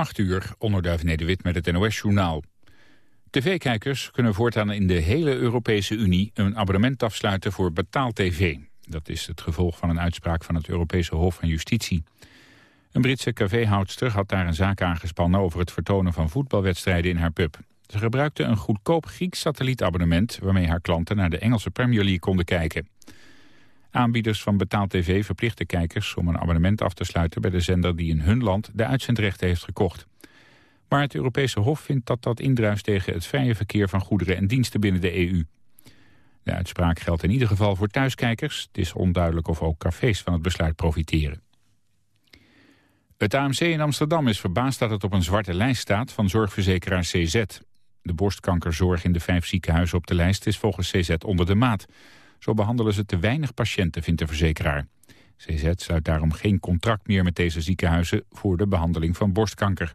8 uur, onderduif Nederwit met het NOS-journaal. TV-kijkers kunnen voortaan in de hele Europese Unie een abonnement afsluiten voor betaal-tv. Dat is het gevolg van een uitspraak van het Europese Hof van Justitie. Een Britse caféhoudster had daar een zaak aangespannen over het vertonen van voetbalwedstrijden in haar pub. Ze gebruikte een goedkoop Grieks satellietabonnement waarmee haar klanten naar de Engelse Premier League konden kijken. Aanbieders van betaald tv verplichten kijkers om een abonnement af te sluiten bij de zender die in hun land de uitzendrechten heeft gekocht. Maar het Europese Hof vindt dat dat indruist tegen het vrije verkeer van goederen en diensten binnen de EU. De uitspraak geldt in ieder geval voor thuiskijkers. Het is onduidelijk of ook cafés van het besluit profiteren. Het AMC in Amsterdam is verbaasd dat het op een zwarte lijst staat van zorgverzekeraar CZ. De borstkankerzorg in de vijf ziekenhuizen op de lijst is volgens CZ onder de maat. Zo behandelen ze te weinig patiënten, vindt de verzekeraar. CZ sluit daarom geen contract meer met deze ziekenhuizen voor de behandeling van borstkanker.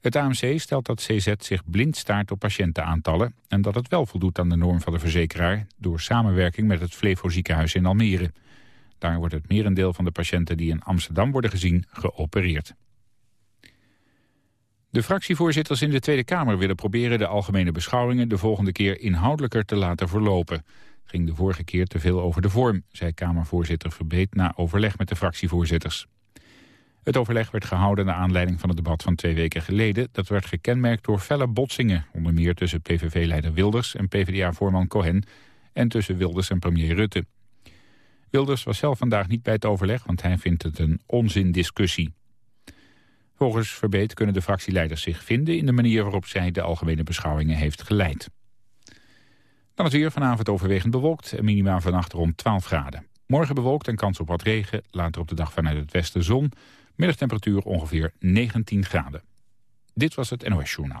Het AMC stelt dat CZ zich blind staart op patiëntenaantallen... en dat het wel voldoet aan de norm van de verzekeraar... door samenwerking met het Flevo ziekenhuis in Almere. Daar wordt het merendeel van de patiënten die in Amsterdam worden gezien geopereerd. De fractievoorzitters in de Tweede Kamer willen proberen de algemene beschouwingen de volgende keer inhoudelijker te laten verlopen. Ging de vorige keer te veel over de vorm, zei Kamervoorzitter Verbeet na overleg met de fractievoorzitters. Het overleg werd gehouden naar aanleiding van het debat van twee weken geleden. Dat werd gekenmerkt door felle botsingen, onder meer tussen PVV-leider Wilders en PvdA-voorman Cohen en tussen Wilders en premier Rutte. Wilders was zelf vandaag niet bij het overleg, want hij vindt het een onzindiscussie. Volgens Verbeet kunnen de fractieleiders zich vinden in de manier waarop zij de algemene beschouwingen heeft geleid. Dan het weer vanavond overwegend bewolkt en minimaal vannacht rond 12 graden. Morgen bewolkt en kans op wat regen, later op de dag vanuit het westen zon. Middagtemperatuur ongeveer 19 graden. Dit was het NOS Journaal.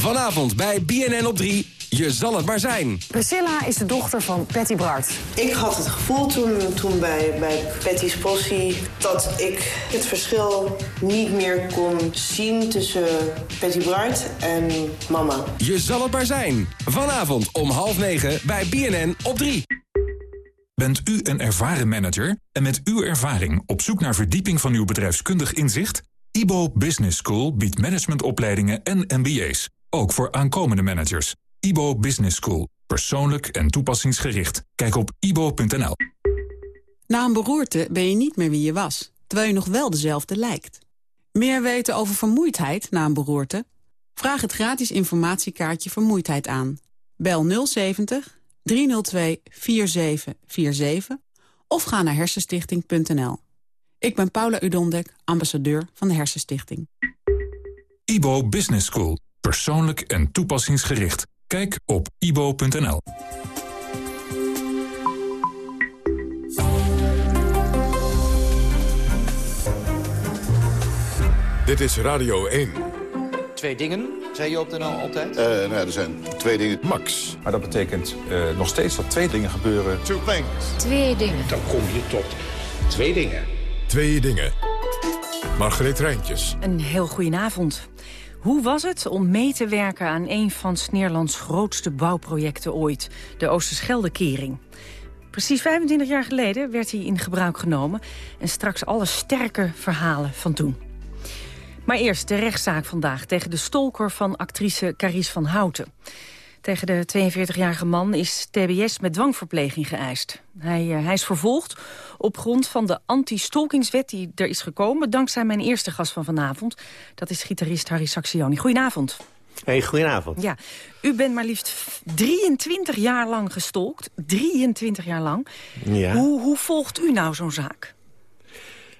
Vanavond bij BNN op 3. Je zal het maar zijn. Priscilla is de dochter van Patty Bart. Ik had het gevoel toen, toen bij, bij Patty's possie... dat ik het verschil niet meer kon zien tussen Patty Bart en mama. Je zal het maar zijn. Vanavond om half negen bij BNN op 3. Bent u een ervaren manager en met uw ervaring op zoek naar verdieping van uw bedrijfskundig inzicht? IBO Business School biedt managementopleidingen en MBA's, ook voor aankomende managers. IBO Business School. Persoonlijk en toepassingsgericht. Kijk op ibo.nl. Na een beroerte ben je niet meer wie je was, terwijl je nog wel dezelfde lijkt. Meer weten over vermoeidheid na een beroerte? Vraag het gratis informatiekaartje Vermoeidheid aan. Bel 070 302 4747 of ga naar hersenstichting.nl. Ik ben Paula Udondek, ambassadeur van de Hersenstichting. IBO Business School. Persoonlijk en toepassingsgericht. Kijk op ibo.nl. Dit is Radio 1. Twee dingen, zei je op de NL altijd? Uh, nou ja, er zijn twee dingen. Max. Maar dat betekent uh, nog steeds dat twee dingen gebeuren. Two things. Twee dingen. Dan kom je tot twee dingen. Twee dingen. Margreet Rijntjes. Een heel goedenavond. Hoe was het om mee te werken aan een van Nederlands grootste bouwprojecten ooit, de Oosterscheldekering? Precies 25 jaar geleden werd hij in gebruik genomen en straks alle sterke verhalen van toen. Maar eerst de rechtszaak vandaag tegen de stolker van actrice Carice van Houten. Tegen de 42-jarige man is TBS met dwangverpleging geëist. Hij, uh, hij is vervolgd op grond van de anti-stalkingswet die er is gekomen... dankzij mijn eerste gast van vanavond. Dat is gitarist Harry Saxioni. Goedenavond. Hey, goedenavond. Ja, u bent maar liefst 23 jaar lang gestolkt. 23 jaar lang. Ja. Hoe, hoe volgt u nou zo'n zaak?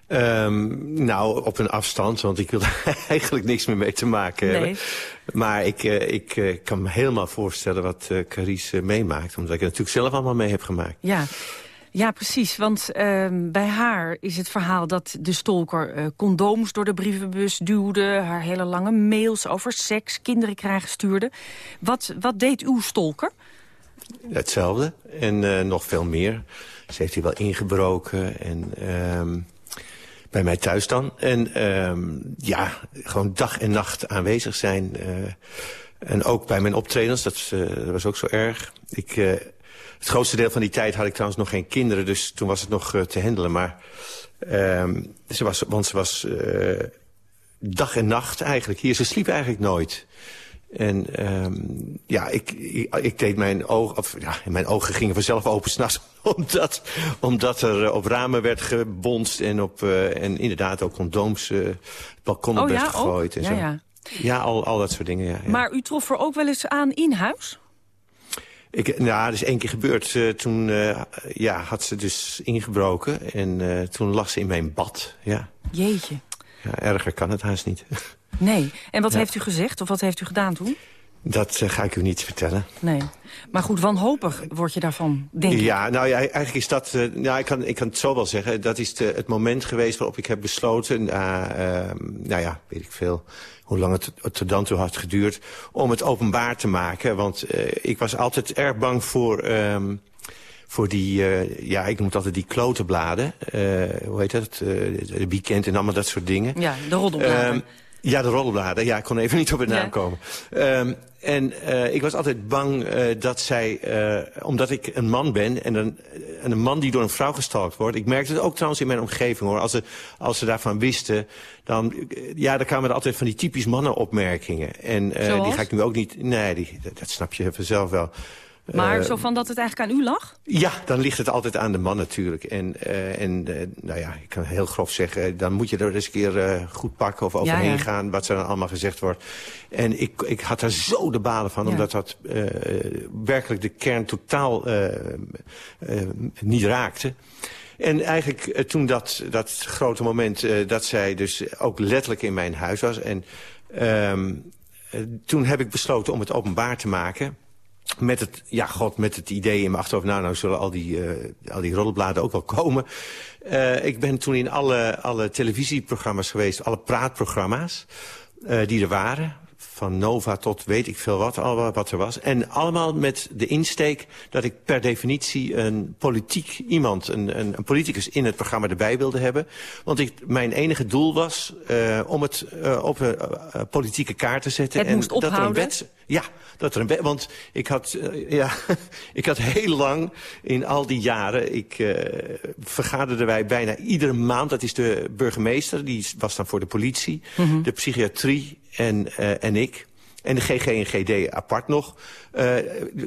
Um, nou, op een afstand, want ik wil eigenlijk niks meer mee te maken nee. Maar ik, uh, ik uh, kan me helemaal voorstellen wat uh, Carice meemaakt. Omdat ik het natuurlijk zelf allemaal mee heb gemaakt. Ja. Ja, precies. Want ehm, bij haar is het verhaal dat de stalker uh, condooms door de brievenbus duwde... haar hele lange mails over seks, kinderen krijgen stuurde. Wat, wat deed uw stalker? Hetzelfde en uh, nog veel meer. Ze heeft hier wel ingebroken en... Bij mij thuis dan. En uh, ja, gewoon dag en nacht aanwezig zijn. Uh, en ook bij mijn optredens, dat, uh, dat was ook zo erg. Ik, uh, het grootste deel van die tijd had ik trouwens nog geen kinderen, dus toen was het nog te handelen. Maar uh, ze was, want ze was dag en nacht eigenlijk hier. Ze sliep eigenlijk nooit. En um, ja, ik, ik, ik, deed mijn ogen, of ja, mijn ogen gingen vanzelf open s'nachts, omdat, omdat er op ramen werd gebonst en, op, uh, en inderdaad ook condooms uh, balkonnen oh, werd ja? gegooid. En ja, zo. ja. ja al, al dat soort dingen, ja, ja. Maar u trof er ook wel eens aan in huis? Ik, nou, dat is één keer gebeurd. Uh, toen ja, had ze dus ingebroken en toen lag ze in mijn bad. Ja. Jeetje. Ja, erger kan het haast niet. Nee. En wat ja. heeft u gezegd of wat heeft u gedaan toen? Dat uh, ga ik u niet vertellen. Nee. Maar goed, wanhopig word je daarvan, denk ik. Ja, nou ja, eigenlijk is dat... Uh, nou, ik kan, ik kan het zo wel zeggen. Dat is de, het moment geweest waarop ik heb besloten... Uh, uh, nou ja, weet ik veel hoe lang het, het tot dan toe had geduurd... om het openbaar te maken. Want ik was altijd erg bang voor... Um, voor die, uh, ja, ik noem het altijd die klotenbladen. Uh, hoe heet dat? Uh, de weekend en allemaal dat soort dingen. Ja, de roddelbladen. Um, ja, de roddelbladen. Ja, ik kon even niet op de naam Ja. komen. Um, en uh, ik was altijd bang uh, dat zij, uh, omdat ik een man ben... En een, en een man die door een vrouw gestalkt wordt... Ik merkte het ook trouwens in mijn omgeving, hoor. Als ze, als ze daarvan wisten, dan, ja, dan kwamen er altijd van die typisch mannenopmerkingen. En die ga ik nu ook niet... Nee, die, dat, dat snap je vanzelf wel. Maar Uh, zo van dat het eigenlijk aan u lag? ja, dan ligt het altijd aan de man natuurlijk. En, uh, en uh, nou ja, ik kan heel grof zeggen... dan moet je er eens een keer goed pakken of overheen Ja, ja. gaan... wat er dan allemaal gezegd wordt. En ik, ik had daar zo de balen van... Ja. omdat dat werkelijk de kern totaal niet raakte. En eigenlijk toen dat, dat grote moment... Dat zij dus ook letterlijk in mijn huis was... en uh, toen heb ik besloten om het openbaar te maken met het, ja, god, met het idee in mijn achterhoofd... nou, nou zullen al die, uh, al die roddelbladen ook wel komen. Uh, ik ben toen in alle, alle televisieprogramma's geweest, alle praatprogramma's uh, die er waren. Van Nova tot weet ik veel wat, al wat er was. En allemaal met de insteek dat ik per definitie een politiek iemand... een, een, een politicus in het programma erbij wilde hebben. Want ik, mijn enige doel was uh, om het uh, op een uh, politieke kaart te zetten. Het en moest dat er een wet, ja, dat er een wet... Want ik had, ja, ik had heel lang in al die jaren... Ik vergaderden wij bijna iedere maand. Dat is de burgemeester, die was dan voor de politie. Mhm. De psychiatrie en, uh, en ik. En de GG en GD apart nog. Uh,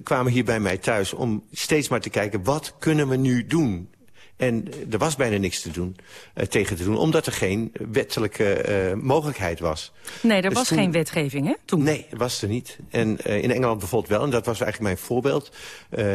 kwamen hier bij mij thuis om steeds maar te kijken... wat kunnen we nu doen? En er was bijna niks te doen, uh, tegen te doen, omdat er geen wettelijke uh, mogelijkheid was. Nee, er Dus was toen- geen wetgeving, hè? Toen. Nee, was er niet. En uh, in Engeland bijvoorbeeld wel, en dat was eigenlijk mijn voorbeeld.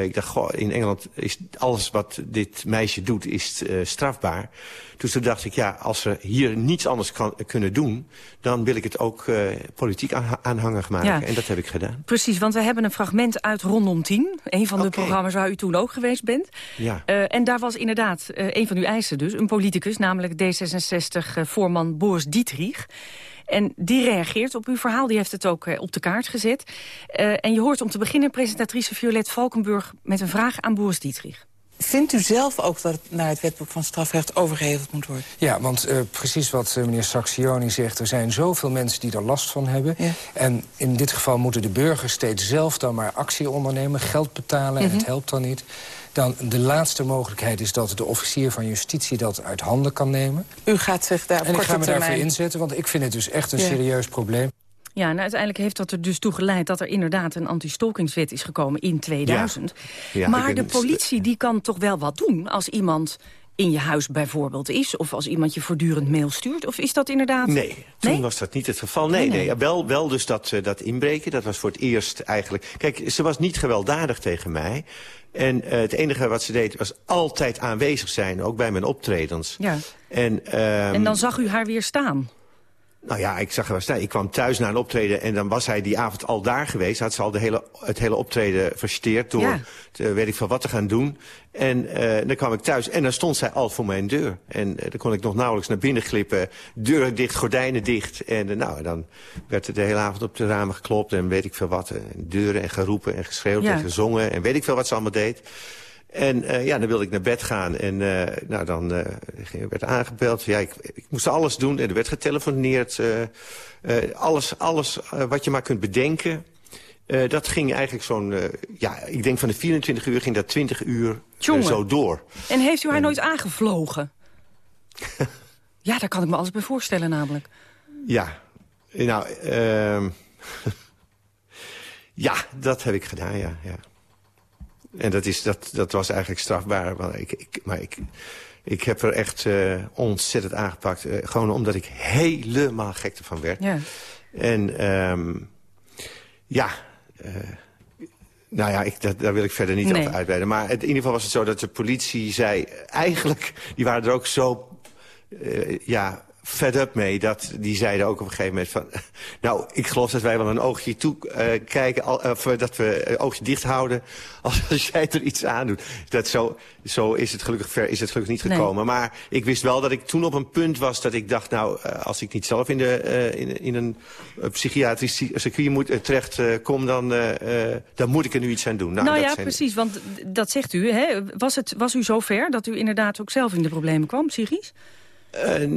Ik dacht, goh, in Engeland is alles wat dit meisje doet, is strafbaar. Dus toen dacht ik, ja, als we hier niets anders kan, kunnen doen... dan wil ik het ook uh, politiek aanha- aanhangig maken. Ja. En dat heb ik gedaan. Precies, want we hebben een fragment uit Rondom 10. Een van de programma's waar u toen ook geweest bent. Ja. Uh, en daar was inderdaad uh, een van uw eisen dus, een politicus... namelijk D66-voorman Boris Dietrich. En die reageert op uw verhaal, die heeft het ook op de kaart gezet. En je hoort om te beginnen presentatrice Violet Valkenburg... met een vraag aan Boris Dietrich. Vindt u zelf ook dat het naar het wetboek van strafrecht overgeheveld moet worden? Ja, want uh, precies wat uh, meneer Saxioni zegt... er zijn zoveel mensen die er last van hebben. Ja. En in dit geval moeten de burgers steeds zelf dan maar actie ondernemen... geld betalen Mhm. en het helpt dan niet. Dan de laatste mogelijkheid is dat de officier van justitie dat uit handen kan nemen. U gaat zich daar op En ik korte ga me termijn... daarvoor inzetten, want ik vind het dus echt een Ja. serieus probleem. Ja, en uiteindelijk heeft dat er dus toe geleid... dat er inderdaad een anti-stalkingswet is gekomen in 2000. Ja, maar de politie die kan toch wel wat doen... als iemand in je huis bijvoorbeeld is... of als iemand je voortdurend mail stuurt? Of is dat inderdaad... Nee, toen Nee? was dat niet het geval. Nee, Nee, nee. Wel, wel dus dat, uh, dat inbreken, dat was voor het eerst eigenlijk... Kijk, ze was niet gewelddadig tegen mij. En uh, het enige wat ze deed was altijd aanwezig zijn, ook bij mijn optredens. Ja. En, um, En dan zag u haar weer staan. Nou ja, ik zag hem staan. Ik kwam thuis naar een optreden en dan was hij die avond al daar geweest. Had ze al de hele, het hele optreden versteerd door, Ja. te- weet ik veel wat te gaan doen. En eh, dan kwam ik thuis en dan stond zij al voor mijn deur. En eh, dan kon ik nog nauwelijks naar binnen glippen. Deuren dicht, gordijnen dicht. En eh, nou, dan werd er de hele avond op de ramen geklopt en weet ik veel wat. En deuren en geroepen en geschreeuwd Ja. en gezongen en weet ik veel wat ze allemaal deed. En eh, ja, dan wilde ik naar bed gaan. En eh, nou, dan eh, werd aangebeld. Ja, ik, ik moest alles doen. En er werd getelefoneerd. alles alles wat je maar kunt bedenken. Dat ging eigenlijk zo'n... ja, ik denk van de 24 uur ging dat 20 uur zo door. En heeft u haar nooit aangevlogen? ja, daar kan ik me alles bij voorstellen namelijk. Ja, nou... ehm, ja, dat heb ik gedaan, ja. ja. En dat, is, dat, dat was eigenlijk strafbaar. Want ik, ik, maar ik, ik heb er echt eh, ontzettend aangepakt. eh, gewoon omdat ik helemaal gek ervan werd. Ja. En ehm, ja... eh, nou ja, ik, dat, daar wil ik verder niet Nee. over uitweiden. Maar in ieder geval was het zo dat de politie zei... Eigenlijk, die waren er ook zo ja, fed up mee. Dat, die zeiden ook op een gegeven moment van... Nou, ik geloof dat wij wel een oogje toe eh, kijken... Al, of eh, dat we een oogje dicht houden als, als jij er iets aan doet. Dat zo, zo is het gelukkig ver is het gelukkig niet Nee. gekomen. Maar ik wist wel dat ik toen op een punt was dat ik dacht... Nou, eh, als ik niet zelf in, de, eh, in, in een eh, psychiatrisch circuit moet, eh, terecht eh, kom... Dan, eh, eh, dan moet ik er nu iets aan doen. Nou, dat ja, zijn- precies, want dat zegt u. Hè? Was, het, was u zo ver dat u inderdaad ook zelf in de problemen kwam, psychisch? Eh,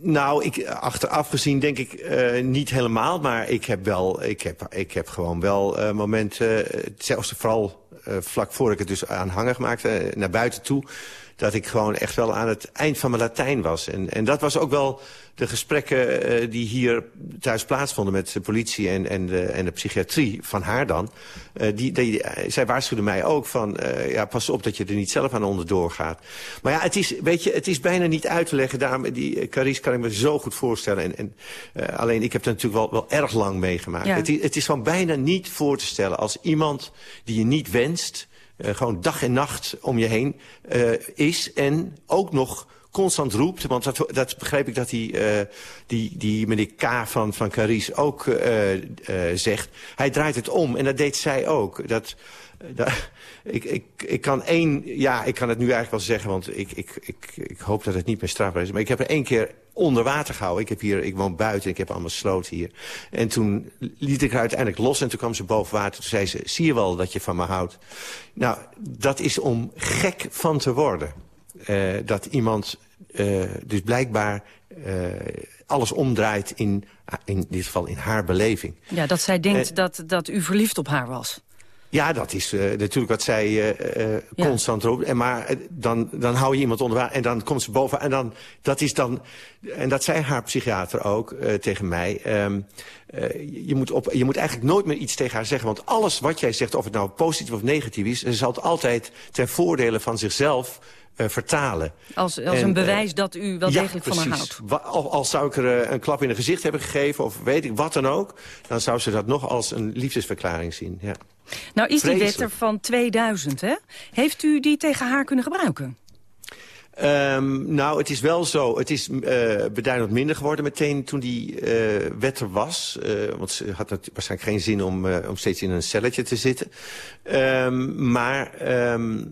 nou, ik, achteraf gezien denk ik eh, niet helemaal. Maar ik heb, wel, ik heb, ik heb gewoon wel eh, momenten, zelfs vooral vlak voor ik het dus aanhangig maakte, naar buiten toe... dat ik gewoon echt wel aan het eind van mijn Latijn was. En, en dat was ook wel de gesprekken eh, die hier thuis plaatsvonden... met de politie en, en, de, en de psychiatrie, van haar dan. Eh, die, die, eh, zij waarschuwde mij ook van... ja, pas op dat je er niet zelf aan onderdoor gaat. Maar ja, het is, weet je, het is bijna niet uit te leggen. Daarom, die Carice kan ik me zo goed voorstellen. En, en, alleen, ik heb het natuurlijk wel, wel erg lang meegemaakt. Ja. Het, is, het is gewoon bijna niet voor te stellen... als iemand die je niet wenst... eh, gewoon dag en nacht om je heen eh, is en ook nog constant roept. Want dat, dat begreep ik dat die, eh, die, die meneer K. van, van Carice ook zegt. Hij draait het om en dat deed zij ook. Dat- ik, ik, ik kan één... Ja, ik kan het nu eigenlijk wel zeggen, want ik, ik, ik, ik hoop dat het niet meer strafbaar is. Maar ik heb er één keer onder water gehouden. Ik, heb hier, ik woon buiten, ik heb allemaal sloten hier. En toen liet ik haar uiteindelijk los en toen kwam ze boven water. Toen zei ze, zie je wel dat je van me houdt? Nou, dat is om gek van te worden. Eh, dat iemand eh, dus blijkbaar eh, alles omdraait in, in dit geval in haar beleving. Ja, dat zij denkt Eh, dat, dat u verliefd op haar was. Ja, dat is eh, natuurlijk wat zij eh, eh, Ja. constant roept. En maar eh, dan, dan hou je iemand onder water en dan komt ze boven. En dan, dat is dan, en dat zei haar psychiater ook eh, tegen mij. ehm, eh, je, moet op, je moet eigenlijk nooit meer iets tegen haar zeggen. Want alles wat jij zegt, of het nou positief of negatief is... ze zal het altijd ten voordele van zichzelf eh, vertalen. Als, als En, een eh, bewijs dat u wel degelijk van haar houdt. Wa- Al, al zou ik er eh, een klap in het gezicht hebben gegeven... of weet ik wat dan ook... dan zou ze dat nog als een liefdesverklaring zien. Ja. Nou is die wet er van 2000, hè? Heeft u die tegen haar kunnen gebruiken? Ehm, nou, het is wel zo. Het is eh beduidend minder geworden meteen toen die eh, wet er was. Eh, want ze had waarschijnlijk geen zin om, om steeds in een celletje te zitten. Ehm, maar ehm,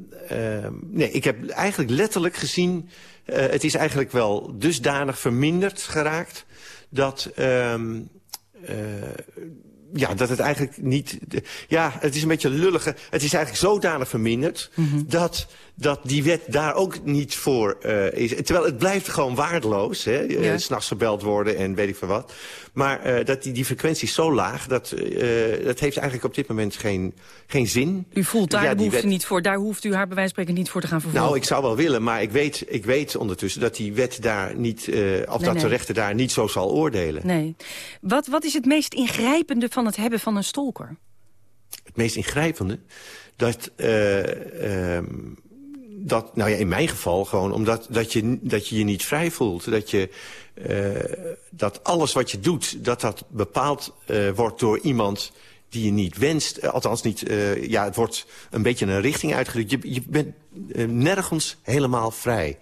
nee, ik heb eigenlijk letterlijk gezien... het is eigenlijk wel dusdanig verminderd geraakt... dat... ja, dat het eigenlijk niet... ja, het is een beetje lullige. Het is eigenlijk zodanig verminderd... dat, dat die wet daar ook niet voor eh, is. Terwijl het blijft gewoon waardeloos. hè, eh, Ja. S'nachts gebeld worden en weet ik veel wat. Maar eh, dat die, die frequentie is zo laag... Dat, eh, dat heeft eigenlijk op dit moment geen, geen zin. U voelt daar Ja, wet- niet voor. Daar hoeft u haar bij wijze spreken niet voor te gaan vervolgen. Nou, ik zou wel willen, maar ik weet, ik weet ondertussen dat die wet daar niet... eh, of dat nee. de rechter daar niet zo zal oordelen. Nee. Wat, wat is het meest ingrijpende van het hebben van een stalker? het meest ingrijpende... dat, eh, ehm, dat nou ja, in mijn geval gewoon omdat dat je, dat je je niet vrij voelt. Dat, je, eh, dat alles wat je doet, dat dat bepaald eh, wordt door iemand die je niet wenst. Eh, Althans, niet, eh, ja, het wordt een beetje een richting uitgedrukt. Je, je bent nergens helemaal vrij.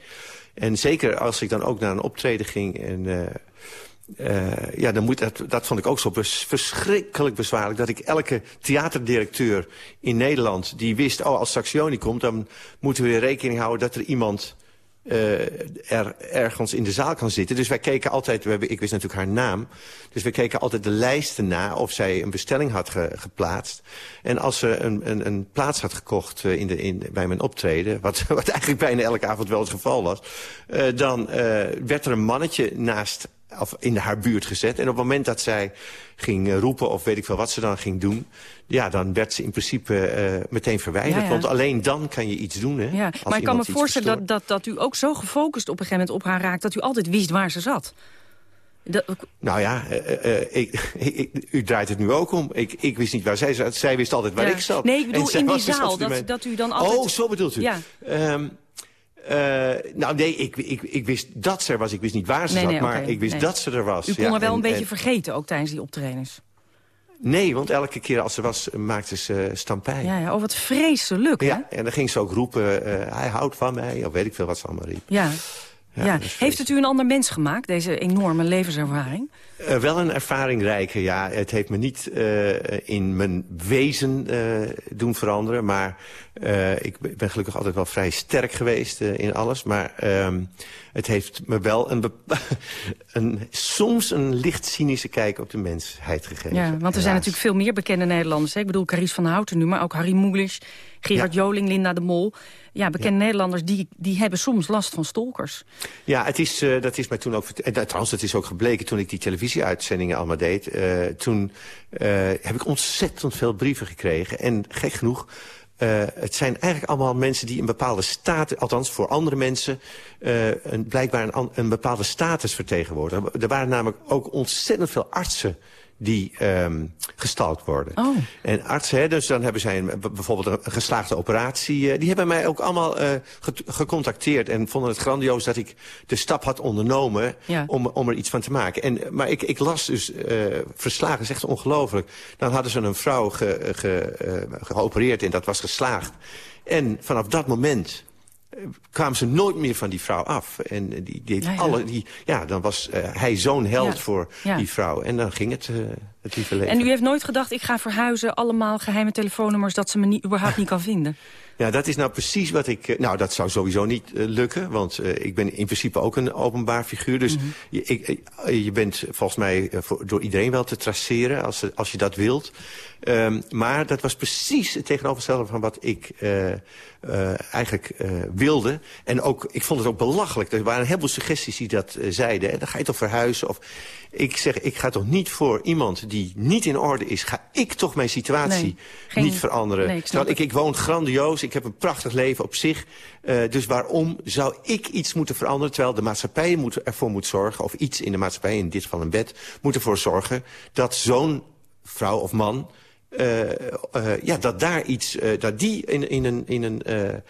En zeker als ik dan ook naar een optreden ging... en uh, ja, dan moet, dat, dat vond ik ook zo verschrikkelijk bezwaarlijk... dat ik elke theaterdirecteur in Nederland die wist... oh, als Saxioni komt, dan moeten we rekening houden... dat er iemand uh, er ergens in de zaal kan zitten. Dus wij keken altijd, we ik wist natuurlijk haar naam... dus we keken altijd de lijsten na of zij een bestelling had ge, geplaatst. En als ze een, een, een plaats had gekocht uh, in de, in, bij mijn optreden... Wat, wat eigenlijk bijna elke avond wel het geval was... Dan werd er een mannetje naast of in haar buurt gezet. En op het moment dat zij ging roepen of weet ik veel wat ze dan ging doen... ja, dan werd ze in principe uh, meteen verwijderd. Ja, ja. Want alleen dan kan je iets doen. Hè, ja. Maar ik kan me voorstellen dat, dat, dat u ook zo gefocust op een gegeven moment op haar raakt... dat u altijd wist waar ze zat. Dat... Nou ja, uh, uh, ik, ik, u draait het nu ook om. Ik, ik wist niet waar zij zat. Zij wist altijd waar ik zat. Nee, ik bedoel in die zaal, dat, dat u dan altijd... Oh, zo bedoelt u. Ja. Um, Uh, nou nee, ik, ik, ik wist dat ze er was. Ik wist niet waar ze nee, zat, nee, maar okay, ik wist nee. dat ze er was. U kon ja, er wel en, een beetje en, vergeten, ook tijdens die optredens. Nee, want elke keer als ze was, maakte ze stampij. Ja, ja, oh wat vreselijk, hè? Ja, en dan ging ze ook roepen, uh, hij houdt van mij, of weet ik veel wat ze allemaal riep. Ja. Ja, ja. Heeft het u een ander mens gemaakt, deze enorme levenservaring? Uh, wel een ervaring rijken, ja. Het heeft me niet uh, in mijn wezen uh, doen veranderen. Maar ik ben gelukkig altijd wel vrij sterk geweest in alles. Maar ehm, het heeft me wel een, een, soms een licht cynische kijk op de mensheid gegeven. Ja, want er helaas. zijn natuurlijk veel meer bekende Nederlanders. Hè? Ik bedoel, Carice van Houten nu, maar ook Harry Mulisch, Gerard ja. Joling, Linda de Mol. Ja, bekende ja. Nederlanders die, die hebben soms last van stalkers. Ja, het is, uh, dat is mij toen ook... En trouwens, dat is ook gebleken toen ik die televisieuitzendingen allemaal deed. Toen heb ik ontzettend veel brieven gekregen. En gek genoeg... Uh, het zijn eigenlijk allemaal mensen die een bepaalde status... althans voor andere mensen uh, een, blijkbaar een, een bepaalde status vertegenwoordigen. Er waren namelijk ook ontzettend veel artsen die um, gestalkt worden. Oh. En artsen, hè, dus dan hebben zij een, bijvoorbeeld een geslaagde operatie. Uh, die hebben mij ook allemaal uh, ge gecontacteerd en vonden het grandioos dat ik de stap had ondernomen ja. om, om er iets van te maken. En, maar ik, ik las dus uh, verslagen, dat is echt ongelooflijk. Dan hadden ze een vrouw ge, ge, geopereerd en dat was geslaagd. En vanaf dat moment kwamen ze nooit meer van die vrouw af. En die deed ja, ja. alle... Die, ja, dan was uh, hij zo'n held ja. voor die vrouw. En dan ging het, uh, leven. En u heeft nooit gedacht, ik ga verhuizen, allemaal geheime telefoonnummers... dat ze me niet, überhaupt niet kan vinden? Ja, dat is nou precies wat ik... eh, Nou, dat zou sowieso niet uh, lukken, want uh, ik ben in principe ook een openbaar figuur. Dus Mhm. mm -hmm. je, ik, je bent volgens mij uh, voor, door iedereen wel te traceren als, als je dat wilt. Um, maar dat was precies het tegenovergestelde van wat ik eigenlijk wilde. En ook, ik vond het ook belachelijk. Er waren een heleboel suggesties die dat zeiden. En dan ga je toch verhuizen? Of, ik zeg, ik ga toch niet voor iemand die niet in orde is... ga ik toch mijn situatie nee, geen, niet veranderen. Nee, ik, Terwijl ik, ik woon grandioos, ik heb een prachtig leven op zich. Uh, dus waarom zou ik iets moeten veranderen... terwijl de maatschappij moet, ervoor moet zorgen... of iets in de maatschappij, in dit geval een wet... moet ervoor zorgen dat zo'n vrouw of man... Uh, uh, ja, dat daar iets, uh, dat die in, in een, in een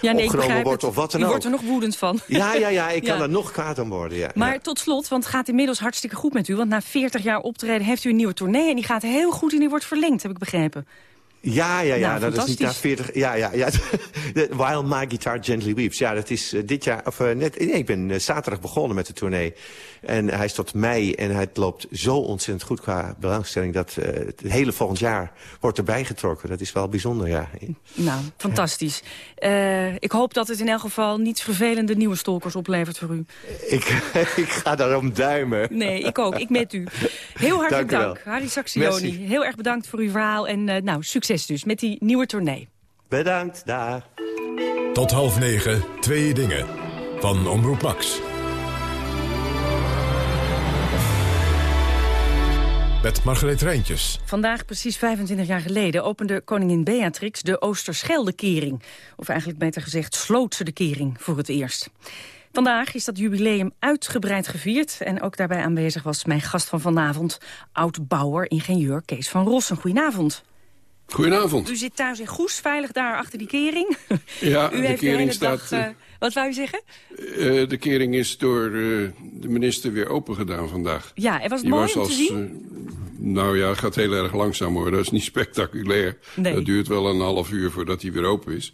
ja, nee, opgenomen wordt het. of wat dan ook. wordt er nog woedend van. Ja, ja, ja ik kan er nog kwaad aan worden. Ja. Maar ja. tot slot, want het gaat inmiddels hartstikke goed met u. Want na 40 jaar optreden heeft u een nieuwe tournee... en die gaat heel goed en die wordt verlengd, heb ik begrepen. Ja, ja, ja, nou, dat is niet na 40... Ja, ja, ja. While My Guitar Gently Weeps. Ja, dat is dit jaar... Of net... Nee, ik ben zaterdag begonnen met de tournee. En hij is tot mei en het loopt zo ontzettend goed qua belangstelling... dat het hele volgend jaar wordt erbij getrokken. Dat is wel bijzonder, ja. Nou, fantastisch. Ja. ik hoop dat het in elk geval niet vervelende nieuwe stalkers oplevert voor u. Ik, ik ga daarom duimen. Nee, ik ook. Ik met u. Heel hartelijk dank, dank. Harry Saxioni. Heel erg bedankt voor uw verhaal en nou, succes dus met die nieuwe tournee. Bedankt, daar. Tot half negen, twee dingen. Van Omroep Max. Met Margreet Rijntjes. Vandaag, precies 25 jaar geleden, opende koningin Beatrix de Oosterschelde-kering. Of eigenlijk beter gezegd, sloot ze de kering voor het eerst. Vandaag is dat jubileum uitgebreid gevierd. En ook daarbij aanwezig was mijn gast van vanavond, oud-bouwer, ingenieur Kees van Rossen. Goedenavond. Goedenavond. U zit thuis in Goes, veilig daar achter die kering. Ja, u de heeft kering de hele staat... Dag, uh, wat wou u zeggen? Uh, de kering is door uh, de minister weer open gedaan vandaag. Ja, en was het Die mooi was om als, te zien? Nou ja, het gaat heel erg langzaam hoor. Dat is niet spectaculair. Nee. Dat duurt wel een half uur voordat hij weer open is.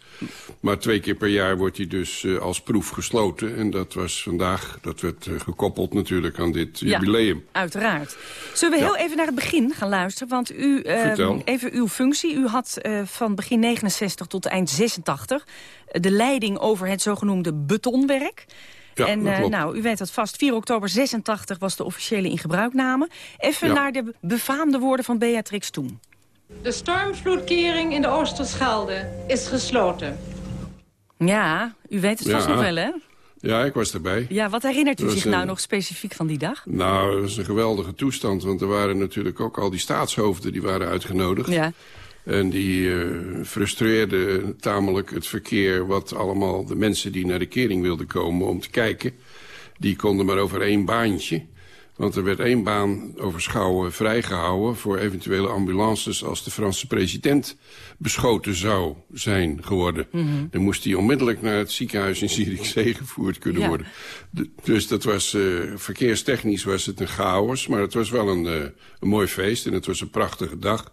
Maar twee keer per jaar wordt hij dus uh, als proef gesloten. En dat was vandaag, dat werd uh, gekoppeld natuurlijk aan dit ja, jubileum. uiteraard. Zullen we Ja. heel even naar het begin gaan luisteren? Want u, eh, Vertel. even uw functie. U had eh, van begin 69 tot eind 86 de leiding over het zogenoemde betonwerk. Ja, en dat eh, nou, u weet dat vast, 4 oktober 86 was de officiële ingebruikname. Even Ja. naar de befaamde woorden van Beatrix toen. De stormvloedkering in de Oosterschelde is gesloten. Ja, u weet het vast Ja. nog wel, hè? Ja, ik was erbij. Ja, wat herinnert u was zich nou nog specifiek van die dag? Nou, dat was een geweldige toestand. Want er waren natuurlijk ook al die staatshoofden die waren uitgenodigd. Ja. En die eh, frustreerden tamelijk het verkeer... wat allemaal de mensen die naar de kering wilden komen om te kijken... die konden maar over één baantje. Want er werd één baan over Schouwen vrijgehouden... voor eventuele ambulances als de Franse president beschoten zou zijn geworden. Mhm. Dan moest hij onmiddellijk naar het ziekenhuis in Zierikzee gevoerd kunnen Ja. worden. Dus dat was, eh, verkeerstechnisch was het een chaos... maar het was wel een, eh, een mooi feest en het was een prachtige dag.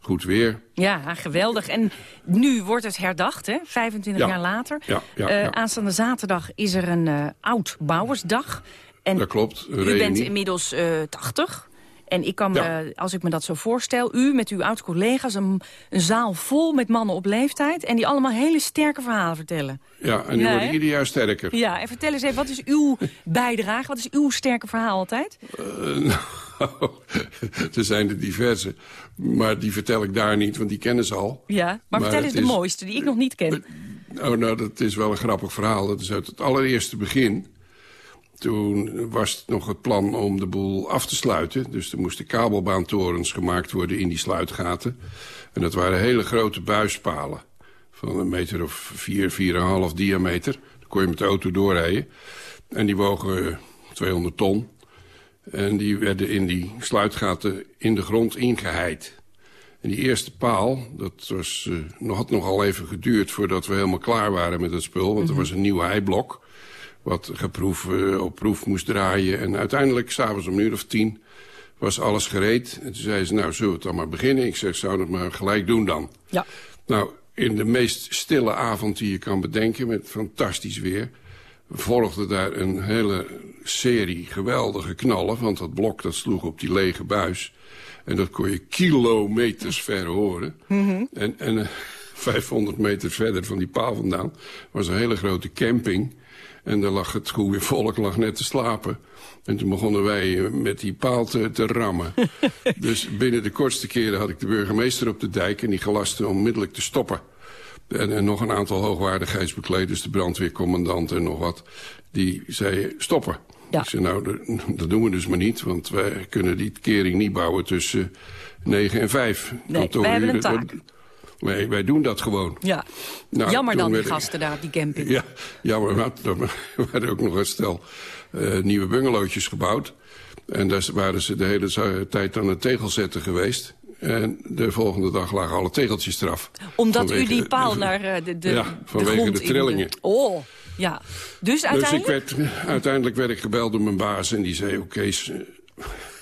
Goed weer. Ja, geweldig. En nu wordt het herdacht, hè? 25 Ja. jaar later. Ja, ja, Eh, ja. Aanstaande zaterdag is er een eh, oud-bouwersdag. En Dat klopt, u bent inmiddels eh 80. En ik kan, me, Ja. als ik me dat zo voorstel, u met uw oud-collega's... Een, een zaal vol met mannen op leeftijd... en die allemaal hele sterke verhalen vertellen. Ja, en die Ja, worden ieder jaar sterker. Ja, en vertel eens even, wat is uw bijdrage? Wat is uw sterke verhaal altijd? Eh, nou, er zijn er diverse. Maar die vertel ik daar niet, want die kennen ze al. Ja, maar, vertel eens de is- mooiste, die ik nog niet ken. Oh, nou, dat is wel een grappig verhaal. Dat is uit het allereerste begin. Toen was het nog het plan om de boel af te sluiten. Dus er moesten kabelbaantorens gemaakt worden in die sluitgaten. En dat waren hele grote buispalen. Van een meter of vier, vier en een half diameter. Daar kon je met de auto doorrijden. En die wogen eh, 200 ton. En die werden in die sluitgaten in de grond ingeheid. En die eerste paal, dat was, nog, had nogal even geduurd voordat we helemaal klaar waren met het spul. Want er was een nieuw heiblok, wat geproef, eh, op proef moest draaien. En uiteindelijk, s'avonds om een uur of tien, was alles gereed. En toen zei ze, nou, zullen we het dan maar beginnen? Ik zeg, zou het maar gelijk doen dan. Ja. Nou, in de meest stille avond die je kan bedenken, met fantastisch weer... volgde daar een hele serie geweldige knallen. Want dat blok dat sloeg op die lege buis. En dat kon je kilometers ver horen. En, en eh, 500 meter verder van die paal vandaan was een hele grote camping. En daar lag het goede volk lag net te slapen. En toen begonnen wij met die paal te, te rammen. dus binnen de kortste keren had ik de burgemeester op de dijk... en die gelaste onmiddellijk te stoppen. En, en nog een aantal hoogwaardigheidsbekleders, de brandweercommandant en nog wat... die zeiden stoppen. Ik zei, nou, dat, dat doen we dus maar niet... want wij kunnen die kering niet bouwen tussen 9 en 5. Nee, wij hebben een taak. Nee, wij doen dat gewoon. Ja. Nou, Jammer dan, die gasten daar op die camping. Ja, jammer. maar Er werden ook nog een stel eh, nieuwe bungalowtjes gebouwd. En daar waren ze de hele tijd aan het tegel zetten geweest. En de volgende dag lagen alle tegeltjes eraf. Omdat u die paal naar eh, de, de, Ja, de vanwege de in trillingen. Oh, ja. Dus Dus ik uiteindelijk... werd, uiteindelijk werd ik gebeld door mijn baas en die zei... oké, eh,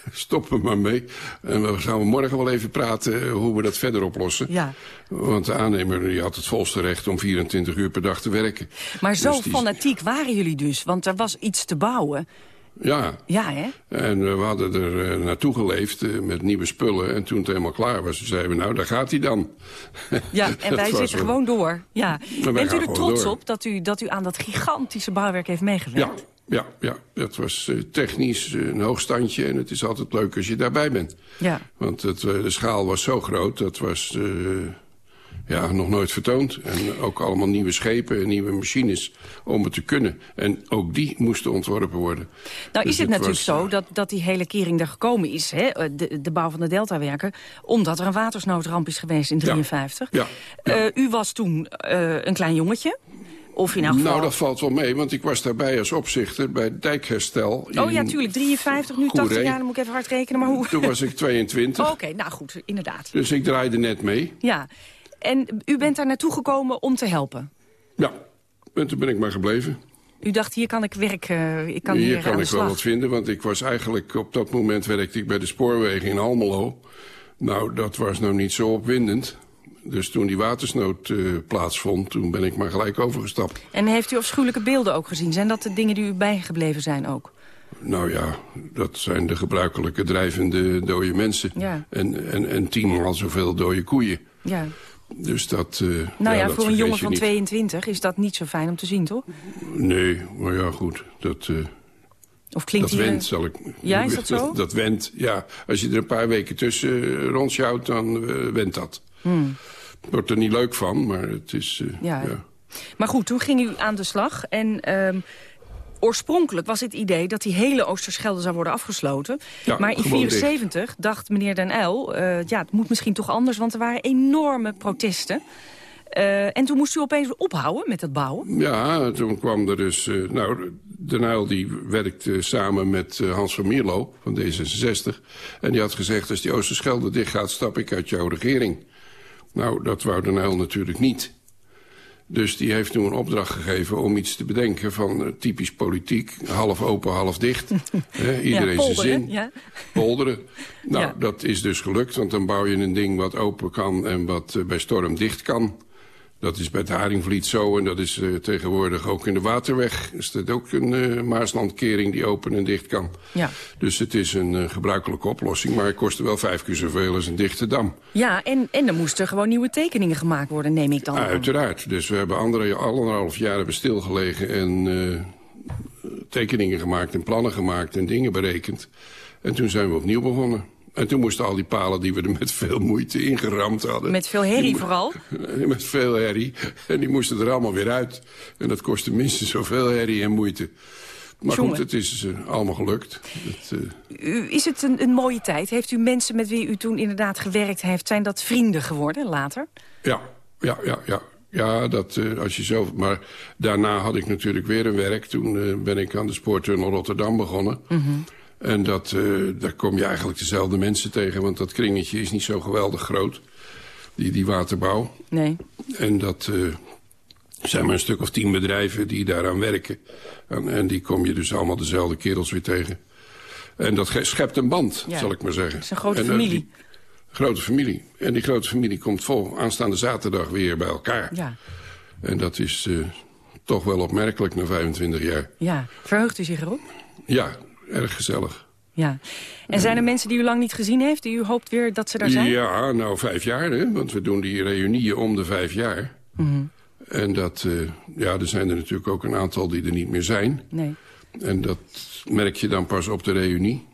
stop er maar mee. En we gaan we morgen wel even praten eh, hoe we dat verder oplossen. Ja. Want de aannemer die had het volste recht om 24 uur per dag te werken. Maar zo Dus die- fanatiek waren jullie dus, want er was iets te bouwen. Ja, Ja, hè? En eh, we hadden er eh, naartoe geleefd met nieuwe spullen. En toen het helemaal klaar was, zeiden we, nou, daar gaat hij dan. Ja, en wij zitten gewoon door. Ja. Bent u er trots door. op dat u, dat u aan dat gigantische bouwwerk heeft meegewerkt? ja, ja, dat was eh, technisch eh, een hoogstandje. En het is altijd leuk als je daarbij bent. Ja. Want het, eh, de schaal was zo groot, dat was ja, nog nooit vertoond. En ook allemaal nieuwe schepen en nieuwe machines om het te kunnen. En ook die moesten ontworpen worden. Nou Dus is het natuurlijk was- zo dat, dat die hele kering er gekomen is, hè? De, de bouw van de Deltawerken, omdat er een watersnoodramp is geweest in 53. Ja, u was toen een klein jongetje. Of in elk geval... Nou, dat valt wel mee, want ik was daarbij als opzichter bij dijkherstel. Oh ja, tuurlijk, 53, nu 80 Goeree. jaar, dan moet ik even hard rekenen. Maar hoe... Toen was ik 22, Oké, nou goed, inderdaad. dus ik draaide net mee. Ja, en u bent daar naartoe gekomen om te helpen. Ja, en toen ben ik maar gebleven. U dacht, hier kan ik werken, ik kan hier, hier kan ik wel wat vinden, want ik was eigenlijk op dat moment werkte ik bij de spoorwegen in Almelo. Nou, dat was nou niet zo opwindend. Dus toen die watersnood eh, plaatsvond, toen ben ik maar gelijk overgestapt. En heeft u afschuwelijke beelden ook gezien? Zijn dat de dingen die u bijgebleven zijn ook? Nou ja, dat zijn de gebruikelijke drijvende dode mensen. Ja. En, en, en tienmaal zoveel dode koeien. Ja. Dus dat... eh, Nou ja, dat voor een jongen van niet. 22 is dat niet zo fijn om te zien, toch? Nee, maar ja, goed. Dat, eh, Of klinkt dat went, zal ik... Ja, is dat zo? Dat, went, ja. Als je er een paar weken tussen rondsjouwt, dan eh, went dat. Hmm. Wordt er niet leuk van, maar het is... eh, Ja. ja. Maar goed, toen ging u aan de slag en... ehm, Oorspronkelijk was het idee dat die hele Oosterschelde zou worden afgesloten. Ja, maar in gewoon 74 dacht meneer Den Uyl... eh, ja, het moet misschien toch anders, want er waren enorme protesten. Eh, en toen moest u opeens ophouden met het bouwen. Ja, toen kwam er dus... eh, nou, De Nijl die werkte samen met Hans van Mierlo van D66. En die had gezegd, als die Oosterschelde dicht gaat... stap ik uit jouw regering. Nou, dat wou De Nijl natuurlijk niet. Dus die heeft toen een opdracht gegeven om iets te bedenken van eh, typisch politiek. Half open, half dicht. Iedereen Ja, zijn zin. Ja. Polderen. Nou, Ja. dat is dus gelukt, want dan bouw je een ding wat open kan en wat eh, bij storm dicht kan. Dat is bij het Haringvliet zo en dat is eh, tegenwoordig ook in de Waterweg. Is dat ook een eh, Maaslandkering die open en dicht kan. Ja. Dus het is een eh, gebruikelijke oplossing, maar het kostte wel vijf keer zoveel als een dichte dam. Ja, en, en er moesten gewoon nieuwe tekeningen gemaakt worden, neem ik dan. Uiteraard. Dus we hebben andere, anderhalf jaar hebben stilgelegen en tekeningen gemaakt en plannen gemaakt en dingen berekend. En toen zijn we opnieuw begonnen. En toen moesten al die palen die we er met veel moeite ingeramd hadden... Met veel herrie die vooral. Met veel herrie. En die moesten er allemaal weer uit. En dat kostte minstens zoveel herrie en moeite. Maar Jongen. goed, het is eh, allemaal gelukt. Het, eh, is het een, een mooie tijd? Heeft u mensen met wie u toen inderdaad gewerkt heeft... zijn dat vrienden geworden later? Ja, ja, ja, ja. Ja, dat eh, als je zo... Maar daarna had ik natuurlijk weer een werk. Toen ben ik aan de spoortunnel Rotterdam begonnen. En dat, eh, daar kom je eigenlijk dezelfde mensen tegen. Want dat kringetje is niet zo geweldig groot. Die, die waterbouw. Nee. En dat eh, zijn maar een stuk of tien bedrijven die daaraan werken. En, en die kom je dus allemaal dezelfde kerels weer tegen. En dat schept een band, Ja. zal ik maar zeggen. Het is een grote En, eh, familie. die- grote familie. En die grote familie komt vol aanstaande zaterdag weer bij elkaar. Ja. En dat is toch wel opmerkelijk na 25 jaar. Ja. Verheugt u zich erop? Ja, erg gezellig. Ja. En zijn er mensen die u lang niet gezien heeft... die u hoopt weer dat ze daar zijn? Ja, nou vijf jaar, hè? want we doen die reunieën om de vijf jaar. Mhm. En dat, eh, ja, er zijn er natuurlijk ook een aantal die er niet meer zijn. Nee. En dat merk je dan pas op de reunie.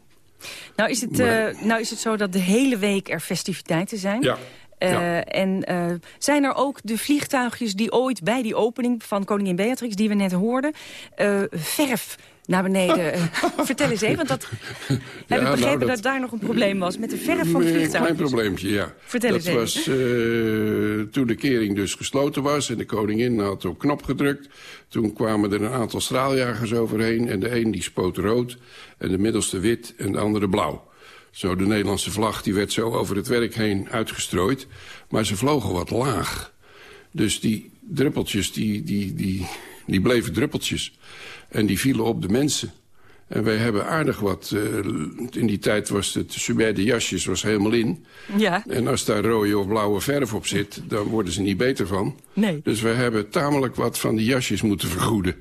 Nou is, het, eh, nou is het zo dat de hele week er festiviteiten zijn. Ja. Eh, ja. En zijn er ook de vliegtuigjes die ooit bij die opening van koningin Beatrix... die we net hoorden, eh, verf naar beneden... Vertel eens even, want dat heb ik nou, begrepen dat... dat- daar nog een probleem was met de verf van Nee, Een klein probleempje, ja. Vertel dat eens even. was eh, toen de kering dus gesloten was... en de koningin had op knop gedrukt. Toen kwamen er een aantal straaljagers overheen... en de een die spoot rood en de middelste wit en de andere blauw. Zo, de Nederlandse vlag die werd zo over het werk heen uitgestrooid. Maar ze vlogen wat laag. Dus die druppeltjes, die, die, die, die bleven druppeltjes. En die vielen op de mensen. En wij hebben aardig wat... eh, in die tijd was het Suberde jasjes was helemaal in. Ja, En als daar rode of blauwe verf op zit, dan worden ze niet beter van. nee. Dus we hebben tamelijk wat van die jasjes moeten vergoeden.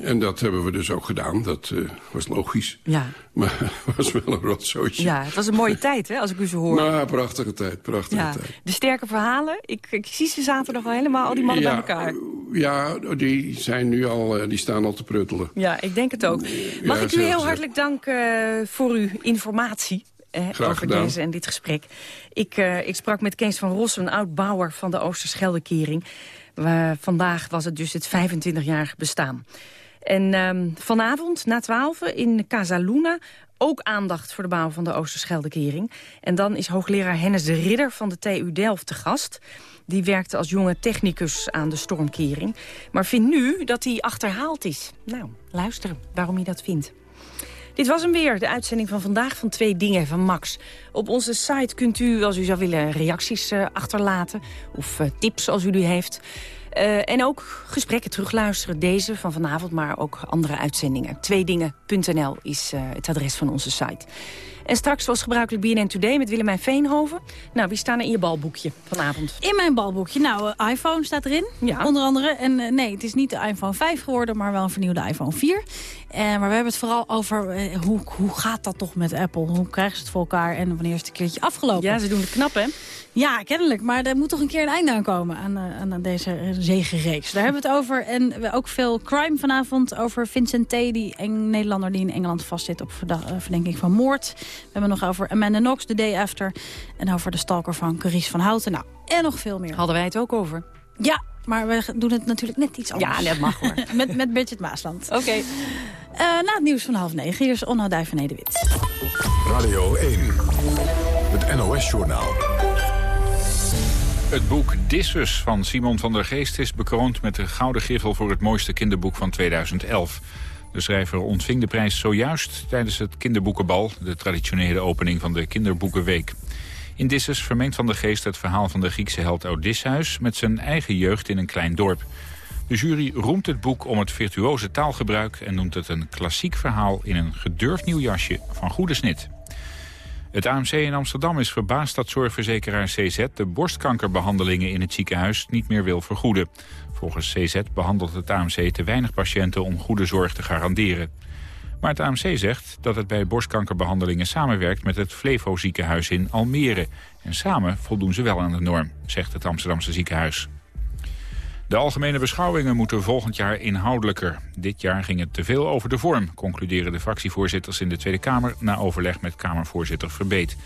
En dat hebben we dus ook gedaan. Dat eh, was logisch. Ja. Maar het was wel een rotzootje. ja, het was een mooie tijd, hè, als ik u zo hoor. Maar prachtige tijd, prachtige ja. tijd. De sterke verhalen, ik, ik zie ze zaterdag al helemaal, al die mannen bij elkaar. Ja, die zijn nu al, eh, die staan al te pruttelen. Ja, ik denk het ook. Mag Ja, ik u heel hartelijk danken eh, voor uw informatie. eh, over gedaan. deze en dit gesprek. Ik, eh, ik sprak met Kees van Rossen, een oud-bouwer van de Oosterscheldekering. Vandaag was het dus het 25-jarig bestaan. En ehm, vanavond na 12 in Casa Luna ook aandacht voor de bouw van de Oosterscheldekering. En dan is hoogleraar Hennis de Ridder van de TU Delft te gast. Die werkte als jonge technicus aan de stormkering. Maar vindt nu dat hij achterhaald is. Nou, luisteren waarom hij dat vindt. Dit was hem weer, de uitzending van vandaag van Twee Dingen van Max. Op onze site kunt u, als u zou willen, reacties eh, achterlaten. Of eh, tips als u die heeft. Uh, en ook gesprekken terugluisteren. Deze van vanavond, maar ook andere uitzendingen. Tweedingen.nl is het adres van onze site. En straks zoals gebruikelijk BNN Today met Willemijn Veenhoven. Nou, wie staan er in je balboekje vanavond? In mijn balboekje? Nou, uh, iPhone staat erin, ja. onder andere. En uh, nee, het is niet de iPhone 5 geworden, maar wel een vernieuwde iPhone 4. Uh, maar we hebben het vooral over hoe, hoe gaat dat toch met Apple? Hoe krijgen ze het voor elkaar en wanneer is het een keertje afgelopen? Ja, ze doen het knap, hè? Ja, kennelijk. Maar er moet toch een keer een einde aan komen aan, aan deze zegenreeks. Daar hebben we het over. En we ook veel crime vanavond over Vincent T., die een Nederlander die in Engeland vastzit op verdenking van moord. We hebben nog over Amanda Knox, The Day After. En over de stalker van Carice van Houten. Nou, en nog veel meer. Hadden wij het ook over? Ja, maar we doen het natuurlijk net iets anders. Ja, dat mag hoor. met, met Bridget Maasland. Oké. Okay. Uh, na het nieuws van half negen. Hier is Onno Duivenede-Wit. Radio 1. Het NOS-journaal. Het boek Dissus van Simon van der Geest is bekroond met de Gouden Griffel voor het mooiste kinderboek van 2011. De schrijver ontving de prijs zojuist tijdens het kinderboekenbal, de traditionele opening van de kinderboekenweek. In Dissus vermengt Van der Geest het verhaal van de Griekse held Odysseus met zijn eigen jeugd in een klein dorp. De jury roemt het boek om het virtuoze taalgebruik en noemt het een klassiek verhaal in een gedurfd nieuw jasje van goede snit. Het AMC in Amsterdam is verbaasd dat zorgverzekeraar CZ de borstkankerbehandelingen in het ziekenhuis niet meer wil vergoeden. Volgens CZ behandelt het AMC te weinig patiënten om goede zorg te garanderen. Maar het AMC zegt dat het bij borstkankerbehandelingen samenwerkt met het Flevo ziekenhuis in Almere. En samen voldoen ze wel aan de norm, zegt het Amsterdamse ziekenhuis. De algemene beschouwingen moeten volgend jaar inhoudelijker. Dit jaar ging het te veel over de vorm, concluderen de fractievoorzitters in de Tweede Kamer... na overleg met Kamervoorzitter Verbeet.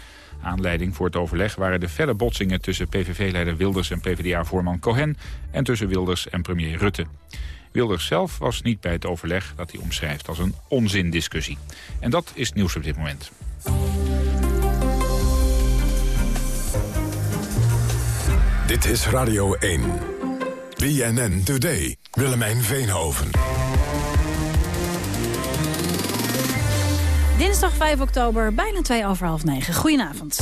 Aanleiding voor het overleg waren de felle botsingen tussen PVV-leider Wilders en PvdA-voorman Cohen... en tussen Wilders en premier Rutte. Wilders zelf was niet bij het overleg dat hij omschrijft als een onzindiscussie. En dat is nieuws op dit moment. Dit is Radio 1. BNN Today. Willemijn Veenhoven. Dinsdag 5 oktober, bijna 2 over half 9. Goedenavond.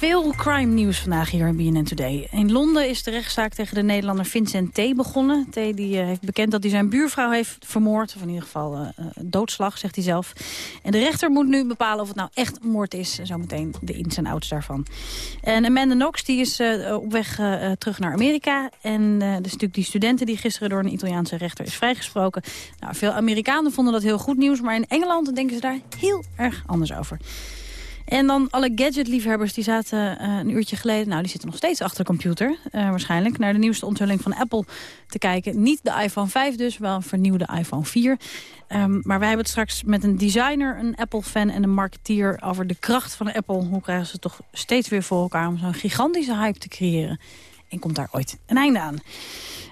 Veel crime nieuws vandaag hier in BNN Today. In Londen is de rechtszaak tegen de Nederlander Vincent T. begonnen. T. Die, uh, heeft bekend dat hij zijn buurvrouw heeft vermoord. Of in ieder geval uh, doodslag, zegt hij zelf. En de rechter moet nu bepalen of het nou echt moord is. En zometeen de ins en outs daarvan. En Amanda Knox die is op weg terug naar Amerika. En dus natuurlijk die studenten die gisteren door een Italiaanse rechter is vrijgesproken. Nou, veel Amerikanen vonden dat heel goed nieuws. Maar in Engeland denken ze daar heel erg anders over. En dan alle gadgetliefhebbers die zaten uh, een uurtje geleden... nou, die zitten nog steeds achter de computer, uh, waarschijnlijk... naar de nieuwste onthulling van Apple te kijken. Niet de iPhone 5 dus, wel een vernieuwde iPhone 4. Um, maar wij hebben het straks met een designer, een Apple-fan en een marketeer... over de kracht van Apple. Hoe krijgen ze toch steeds weer voor elkaar om zo'n gigantische hype te creëren? En komt daar ooit een einde aan?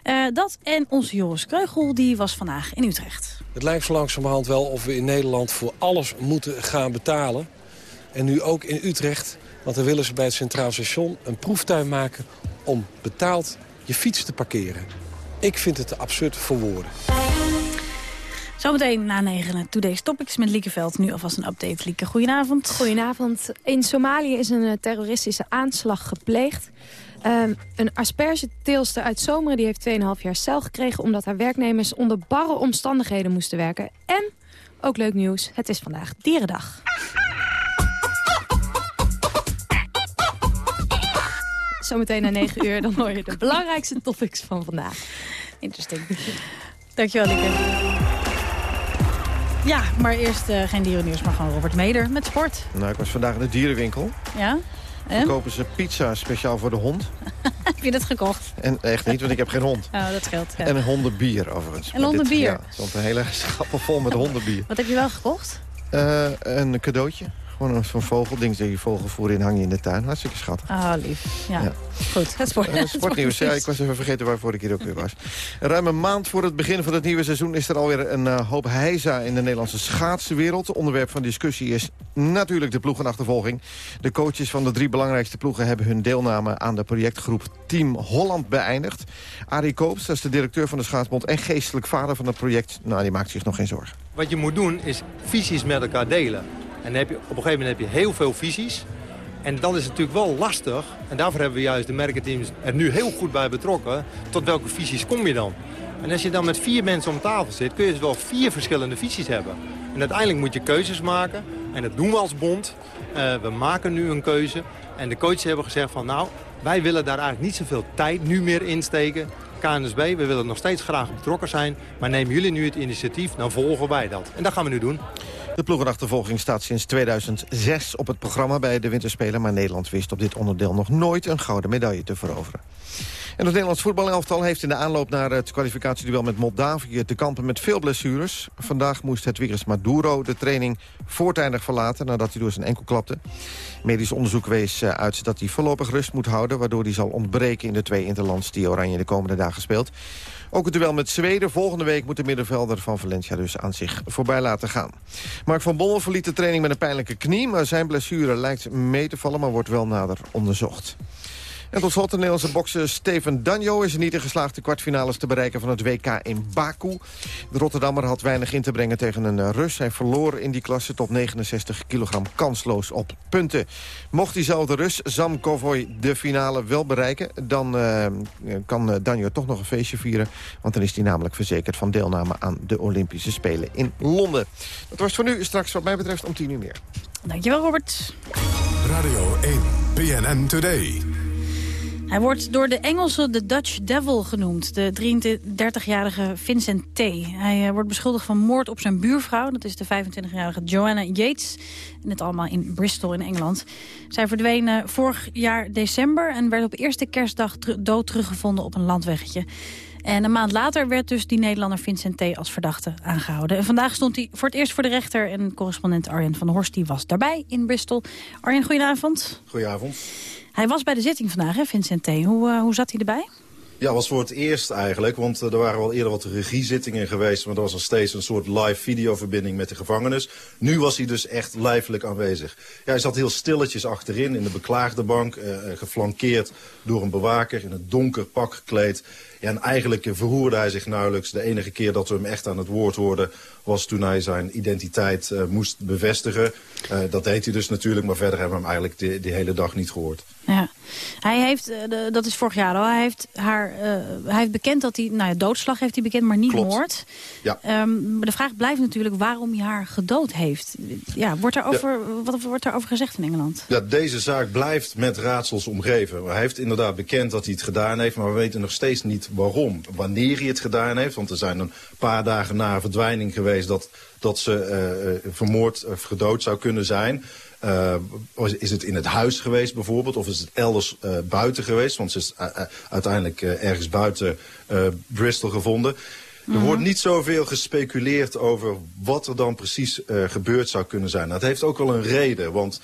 Uh, dat en onze Joris Kreugel, die was vandaag in Utrecht. Het lijkt zo langzamerhand wel of we in Nederland voor alles moeten gaan betalen. En nu ook in Utrecht, want dan willen ze bij het Centraal Station een proeftuin maken om betaald je fiets te parkeren. Ik vind het absurd voor woorden. Zometeen na negen Today's Topics met Liekeveld. Nu alvast een update, Lieke. Goedenavond. Goedenavond. In Somalië is een uh, terroristische aanslag gepleegd. Um, een aspergeteelster uit Zomeren die heeft 2,5 jaar cel gekregen... omdat haar werknemers onder barre omstandigheden moesten werken. En, ook leuk nieuws, het is vandaag Dierendag. Zometeen na 9 uur, dan hoor je de belangrijkste topics van vandaag. Interesting. Dankjewel, Lieke. Ja, maar eerst uh, geen dierennieuws, maar gewoon Robert Meder met sport. Nou, ik was vandaag in de dierenwinkel. Ja? En? kopen ze pizza speciaal voor de hond. heb je dat gekocht? En echt niet, want ik heb geen hond. Oh, dat scheelt. Ja. En een hondenbier overigens. Een hondenbier? Ja, er stond een hele schappel vol met hondenbier. Wat heb je wel gekocht? Uh, een cadeautje. Gewoon zo'n vogelding, die je vogelvoer in hang je in de tuin. Hartstikke schattig. Ah, oh, lief. Ja. ja. Goed, het sport. Uh, sportnieuws. Ja, ik was even vergeten waarvoor ik hier ook weer was. Ruim een maand voor het begin van het nieuwe seizoen... is er alweer een uh, hoop heisa in de Nederlandse schaatswereld. Onderwerp van discussie is natuurlijk de ploegenachtervolging. De coaches van de drie belangrijkste ploegen... hebben hun deelname aan de projectgroep Team Holland beëindigd. Arie Koops, dat is de directeur van de Schaatsbond... en geestelijk vader van het project, nou, die maakt zich nog geen zorgen. Wat je moet doen is visies met elkaar delen. En heb op een gegeven moment heb je heel veel visies. En dan is natuurlijk wel lastig. En daarvoor hebben we juist de merkenteams er nu heel goed bij betrokken. Tot welke visies kom je dan? En als je dan met vier mensen om tafel zit, kun je dus wel vier verschillende visies hebben. En uiteindelijk moet je keuzes maken. En dat doen we als bond. Uh, we maken nu een keuze. En de coaches hebben gezegd van nou, wij willen daar eigenlijk niet zoveel tijd nu meer insteken. KNSB, we willen nog steeds graag betrokken zijn. Maar nemen jullie nu het initiatief, dan volgen wij dat. En dat gaan we nu doen. De ploegenachtervolging staat sinds 2006 op het programma bij de Winterspelen... maar Nederland wist op dit onderdeel nog nooit een gouden medaille te veroveren. En het Nederlands voetbalelftal heeft in de aanloop naar het kwalificatieduel met Moldavië te kampen met veel blessures. Vandaag moest het virus Maduro de training voortijdig verlaten nadat hij door zijn enkel klapte. Medisch onderzoek wees eh, uit dat hij voorlopig rust moet houden, waardoor hij zal ontbreken in de twee interlands die Oranje de komende dagen speelt. Ook het duel met Zweden volgende week moet de middenvelder van Valencia dus aan zich voorbij laten gaan. Mark van Bommel verliet de training met een pijnlijke knie, maar zijn blessure lijkt mee te vallen, maar wordt wel nader onderzocht. En tot slot de Nederlandse bokser Steven Danjo is er niet in geslaagd de kwartfinales te bereiken van het WK in Baku. De Rotterdammer had weinig in te brengen tegen een eh, Rus. Hij verloor in die klasse tot 69 kilogram kansloos op punten. Mocht diezelfde Rus, Sam Kovoy, de finale wel bereiken... dan uh, kan eh, Danjo toch nog een feestje vieren. Want dan is hij namelijk verzekerd van deelname aan de Olympische Spelen in Londen. Dat was voor nu. Straks wat mij betreft om 10 uur meer. Dankjewel, Robert. Radio 1, PNN Today. Hij wordt door de Engelsen de Dutch Devil genoemd. De 33-jarige Vincent T. Hij eh, wordt beschuldigd van moord op zijn buurvrouw. Dat is de 25-jarige Joanna Yates. En het allemaal in Bristol in Engeland. Zij verdween eh, vorig jaar december... en werd op eerste kerstdag dood teruggevonden op een landweggetje. En een maand later werd dus die Nederlander Vincent T. als verdachte aangehouden. En vandaag stond hij voor het eerst voor de rechter... en correspondent Arjen van Horst die was daarbij in Bristol. Arjen, goedenavond. Goedenavond. Hij was bij de zitting vandaag, hè, Vincent T. Hoe, uh, hoe zat hij erbij? Ja, was voor het eerst eigenlijk, want uh, er waren wel eerder wat regiezittingen geweest... maar er was nog steeds een soort live videoverbinding met de gevangenis. Nu was hij dus echt lijfelijk aanwezig. Ja, hij zat heel stilletjes achterin in de beklaagde bank... Uh, geflankeerd door een bewaker in een donker pak gekleed. Ja, en eigenlijk verhoerde hij zich nauwelijks. De enige keer dat we hem echt aan het woord hoorden was toen hij zijn identiteit uh, moest bevestigen. Uh, dat deed hij dus natuurlijk, maar verder hebben we hem eigenlijk die hele dag niet gehoord. Ja. Hij heeft, uh, de, dat is vorig jaar al, hij heeft, haar, hij heeft bekend dat hij, nou ja, doodslag heeft hij bekend, maar niet Klopt. moord. Ja. Um, maar de vraag blijft natuurlijk waarom hij haar gedood heeft. Ja, wordt er over, ja. wat wordt daarover gezegd in Engeland? Ja, deze zaak blijft met raadsels omgeven. Hij heeft inderdaad bekend dat hij het gedaan heeft, maar we weten nog steeds niet waarom. Wanneer hij het gedaan heeft, want er zijn een paar dagen na verdwijning geweest dat, dat ze uh, vermoord of gedood zou kunnen zijn. Uh, is het in het huis geweest bijvoorbeeld? Of is het elders uh, buiten geweest? Want ze is uiteindelijk ergens buiten Bristol gevonden. Er wordt niet zoveel gespeculeerd over wat er dan precies gebeurd zou kunnen zijn. Dat heeft ook wel een reden. Want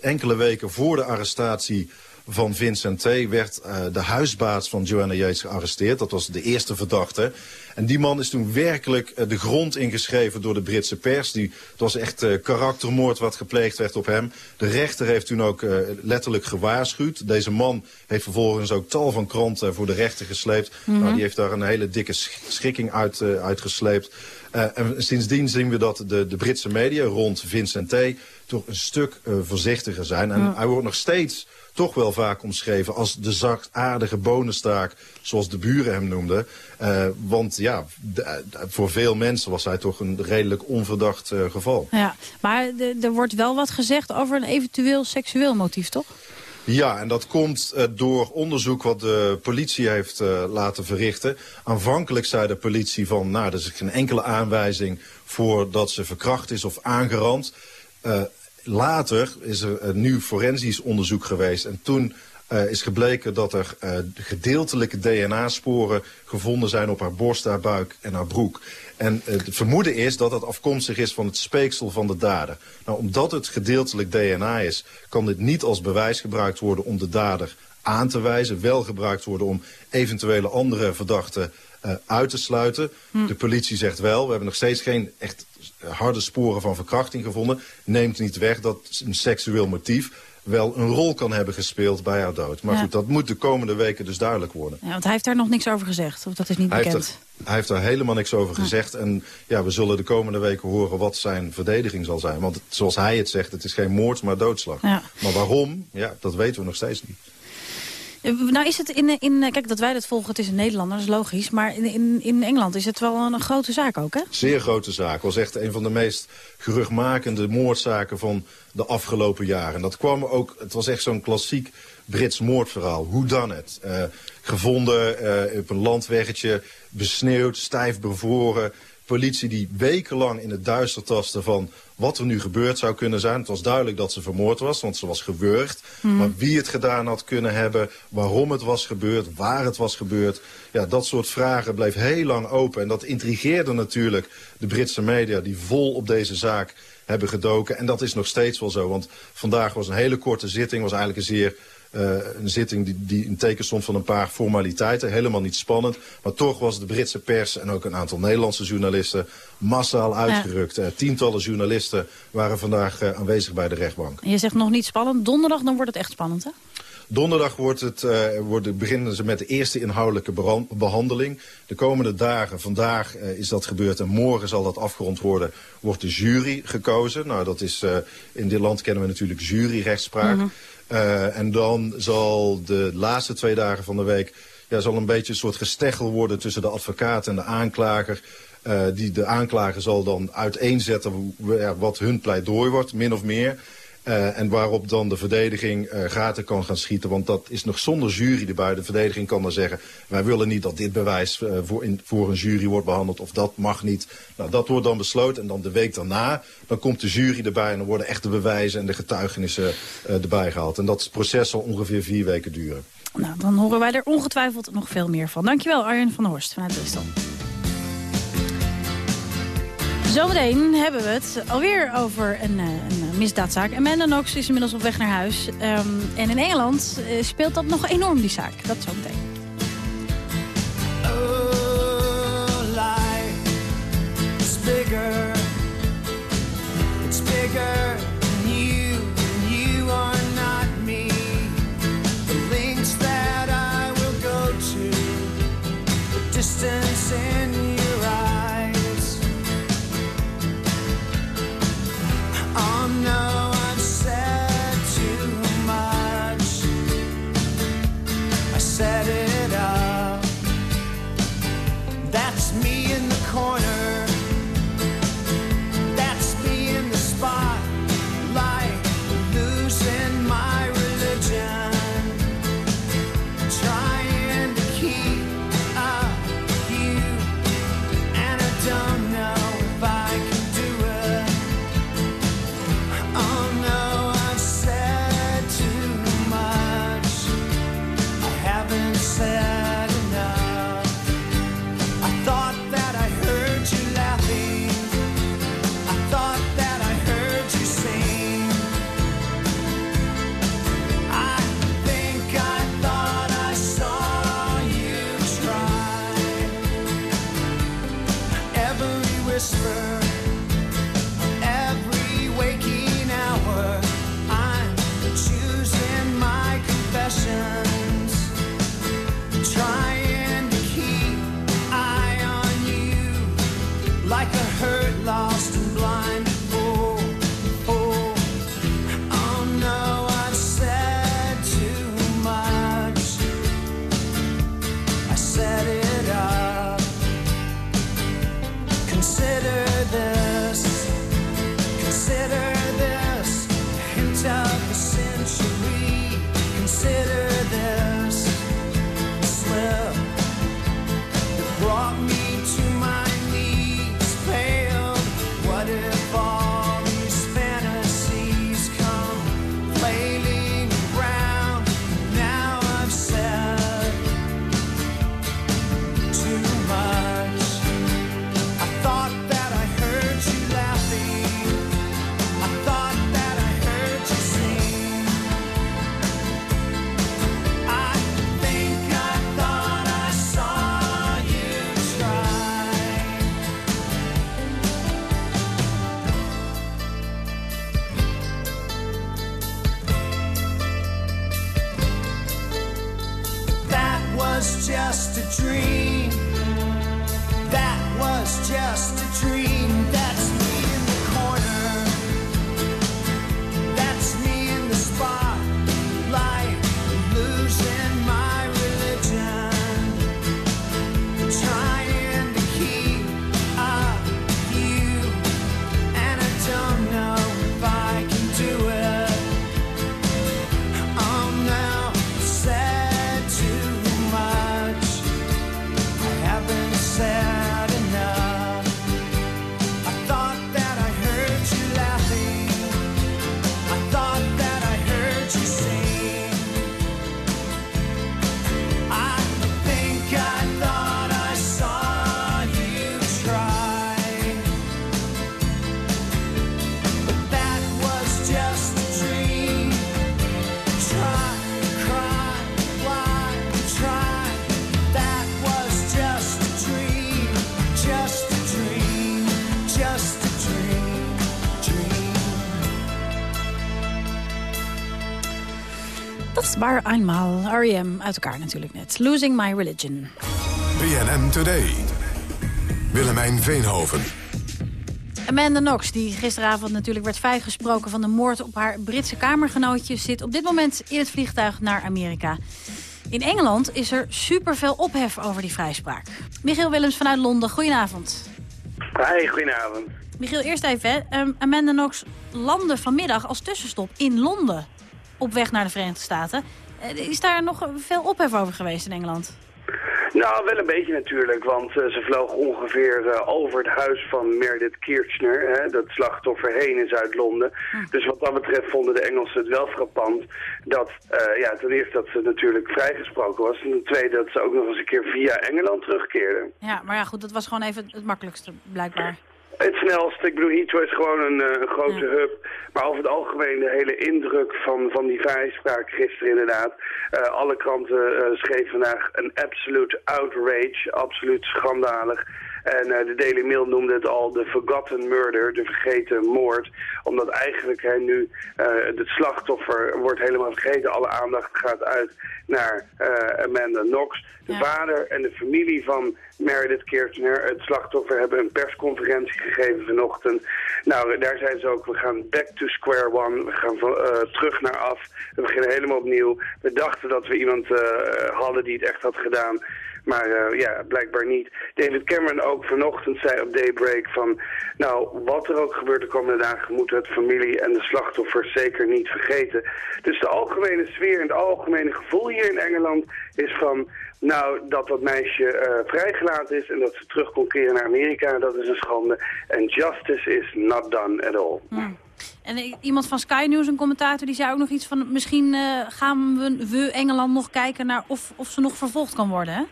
enkele weken voor de arrestatie van Vincent T. werd uh, de huisbaas van Joanna Yates gearresteerd. Dat was de eerste verdachte. En die man is toen werkelijk uh, de grond ingeschreven door de Britse pers. Die, het was echt uh, karaktermoord wat gepleegd werd op hem. De rechter heeft toen ook letterlijk gewaarschuwd. Deze man heeft vervolgens ook tal van kranten voor de rechter gesleept. Mm -hmm. nou, die heeft daar een hele dikke schikking uit, uitgesleept. en sindsdien zien we dat de, de Britse media rond Vincent T. toch een stuk voorzichtiger zijn. En hij wordt nog steeds toch wel vaak omschreven als de zachtaardige bonenstaak, zoals de buren hem noemden. Uh, want ja, de, de, voor veel mensen was hij toch een redelijk onverdacht uh, geval. Ja, maar er wordt wel wat gezegd over een eventueel seksueel motief, toch? Ja, en dat komt uh, door onderzoek wat de politie heeft uh, laten verrichten. Aanvankelijk zei de politie van, nou, er is geen enkele aanwijzing voor dat ze verkracht is of aangerand. Uh, later is er een nieuw forensisch onderzoek geweest. En toen uh, is gebleken dat er uh, gedeeltelijke DNA-sporen gevonden zijn op haar borst, haar buik en haar broek. En uh, het vermoeden is dat dat afkomstig is van het speeksel van de dader. Nou, omdat het gedeeltelijk DNA is, kan dit niet als bewijs gebruikt worden om de dader aan te wijzen. Wel gebruikt worden om eventuele andere verdachten uit te sluiten. Hm. De politie zegt wel, we hebben nog steeds geen echt harde sporen van verkrachting gevonden. Neemt niet weg dat een seksueel motief wel een rol kan hebben gespeeld bij haar dood. Maar Ja. goed, dat moet de komende weken dus duidelijk worden. Ja, want hij heeft daar nog niks over gezegd, of dat is niet Hij heeft, bekend. er, hij heeft daar helemaal niks over gezegd. En ja, we zullen de komende weken horen wat zijn verdediging zal zijn. Want het- zoals hij het zegt, het is geen moord, maar doodslag. Maar waarom, ja, dat weten we nog steeds niet. Eh, Nou is het in, in, eh, kijk dat wij dat volgen, het is een Nederlander, dat is logisch. Maar in, in, in Engeland is het wel een, grote zaak ook, hè? Zeer grote zaak. was echt een van de meest geruchtmakende moordzaken van de afgelopen jaren. En dat kwam ook, het was echt zo'n klassiek Brits moordverhaal. Hoe dan het? Eh, gevonden op een landweggetje, besneeuwd, stijf bevroren. Politie die wekenlang in het duister tastte van wat er nu gebeurd zou kunnen zijn. Het was duidelijk dat ze vermoord was, want ze was gewurgd. Mhm. Maar wie het gedaan had kunnen hebben, waarom het was gebeurd, waar het was gebeurd. Ja, dat soort vragen bleef heel lang open. En dat intrigeerde natuurlijk de Britse media die vol op deze zaak hebben gedoken. En dat is nog steeds wel zo, want vandaag was een hele korte zitting, was eigenlijk een zeer... eh, een zitting die, die in teken stond van een paar formaliteiten. Helemaal niet spannend. Maar toch was de Britse pers en ook een aantal Nederlandse journalisten massaal uitgerukt. Eh, tientallen journalisten waren vandaag eh, aanwezig bij de rechtbank. En je zegt nog niet spannend. Donderdag, dan wordt het echt spannend, hè? Donderdag wordt het, worden, beginnen ze met de eerste inhoudelijke behandeling. De komende dagen, vandaag is dat gebeurd en morgen zal dat afgerond worden, wordt de jury gekozen. Nou, dat is, in dit land kennen we natuurlijk juryrechtspraak. Mhm. En dan zal de laatste twee dagen van de week ja, zal een beetje een soort gesteggel worden tussen de advocaat en de aanklager. Eh, die, de aanklager zal dan uiteenzetten wat hun pleidooi wordt, min of meer. Eh, en waarop dan de verdediging eh, gaten kan gaan schieten. Want dat is nog zonder jury erbij. De verdediging kan dan zeggen... wij willen niet dat dit bewijs eh, voor, in, voor een jury wordt behandeld... of dat mag niet. Nou, dat wordt dan besloten. En dan de week daarna dan komt de jury erbij... en dan worden echt de bewijzen en de getuigenissen erbij gehaald. En dat proces zal ongeveer vier weken duren. Nou, dan horen wij er ongetwijfeld nog veel meer van. Dankjewel, Arjen van Horst vanuit Bristol. Zometeen hebben we het alweer over een, eh, een misdaadzaak. Amanda Knox is inmiddels op weg naar huis. Ehm, en in Engeland eh, speelt dat nog enorm, die zaak. Dat zometeen. Oh, bigger. It's bigger waar eenmaal. R.E.M. uit elkaar natuurlijk net. Losing My Religion. BNN Today. Willemijn Veenhoven. Amanda Knox, die gisteravond natuurlijk werd vrijgesproken van de moord op haar Britse kamergenootje, zit op dit moment in het vliegtuig naar Amerika. In Engeland is er superveel ophef over die vrijspraak. Michiel Willems vanuit Londen, goedenavond. Hi, goedenavond. Michiel, eerst even. hè. Ehm, Amanda Knox landde vanmiddag als tussenstop in Londen op weg naar de Verenigde Staten. Eh, Is daar nog veel ophef over geweest in Engeland? Nou, wel een beetje natuurlijk, want eh, ze vloog ongeveer eh, over het huis van Meredith Kirchner, hè, dat slachtoffer heen in Zuid-Londen. Dus wat dat betreft vonden de Engelsen het wel frappant dat, ja, ten eerste dat ze natuurlijk vrijgesproken was en ten tweede dat ze ook nog eens een keer via Engeland terugkeerde. Ja, maar ja, goed, dat was gewoon even het makkelijkste, blijkbaar. Het snelste, ik bedoel, Heathrow is gewoon een, eh, een grote hub. Maar over het algemeen de hele indruk van, van die vrijspraak gisteren inderdaad. Eh, alle kranten eh, schreven vandaag een absolute outrage, absoluut schandalig. En eh, de Daily Mail noemde het al de forgotten murder, de vergeten moord. Omdat eigenlijk hè, nu eh, het slachtoffer wordt helemaal vergeten. Alle aandacht gaat uit naar eh, Amanda Knox. De vader en de familie van Meredith Kirchner, het slachtoffer, hebben een persconferentie gegeven vanochtend. Nou, daar zijn ze ook, we gaan back to square one. We gaan eh, terug naar af. We beginnen helemaal opnieuw. We dachten dat we iemand hadden die het echt had gedaan. Maar eh, ja, blijkbaar niet. David Cameron ook vanochtend zei op Daybreak van... nou, wat er ook gebeurt de komende dagen... moeten het familie en de slachtoffers zeker niet vergeten. Dus de algemene sfeer en het algemene gevoel hier in Engeland is van... nou, dat dat meisje eh, vrijgelaten is en dat ze terug kon keren naar Amerika... dat is een schande. En justice is not done at all. En i- iemand van Sky News, een commentator, die zei ook nog iets van... misschien eh, gaan we, we Engeland nog kijken naar of, of ze nog vervolgd kan worden, hè?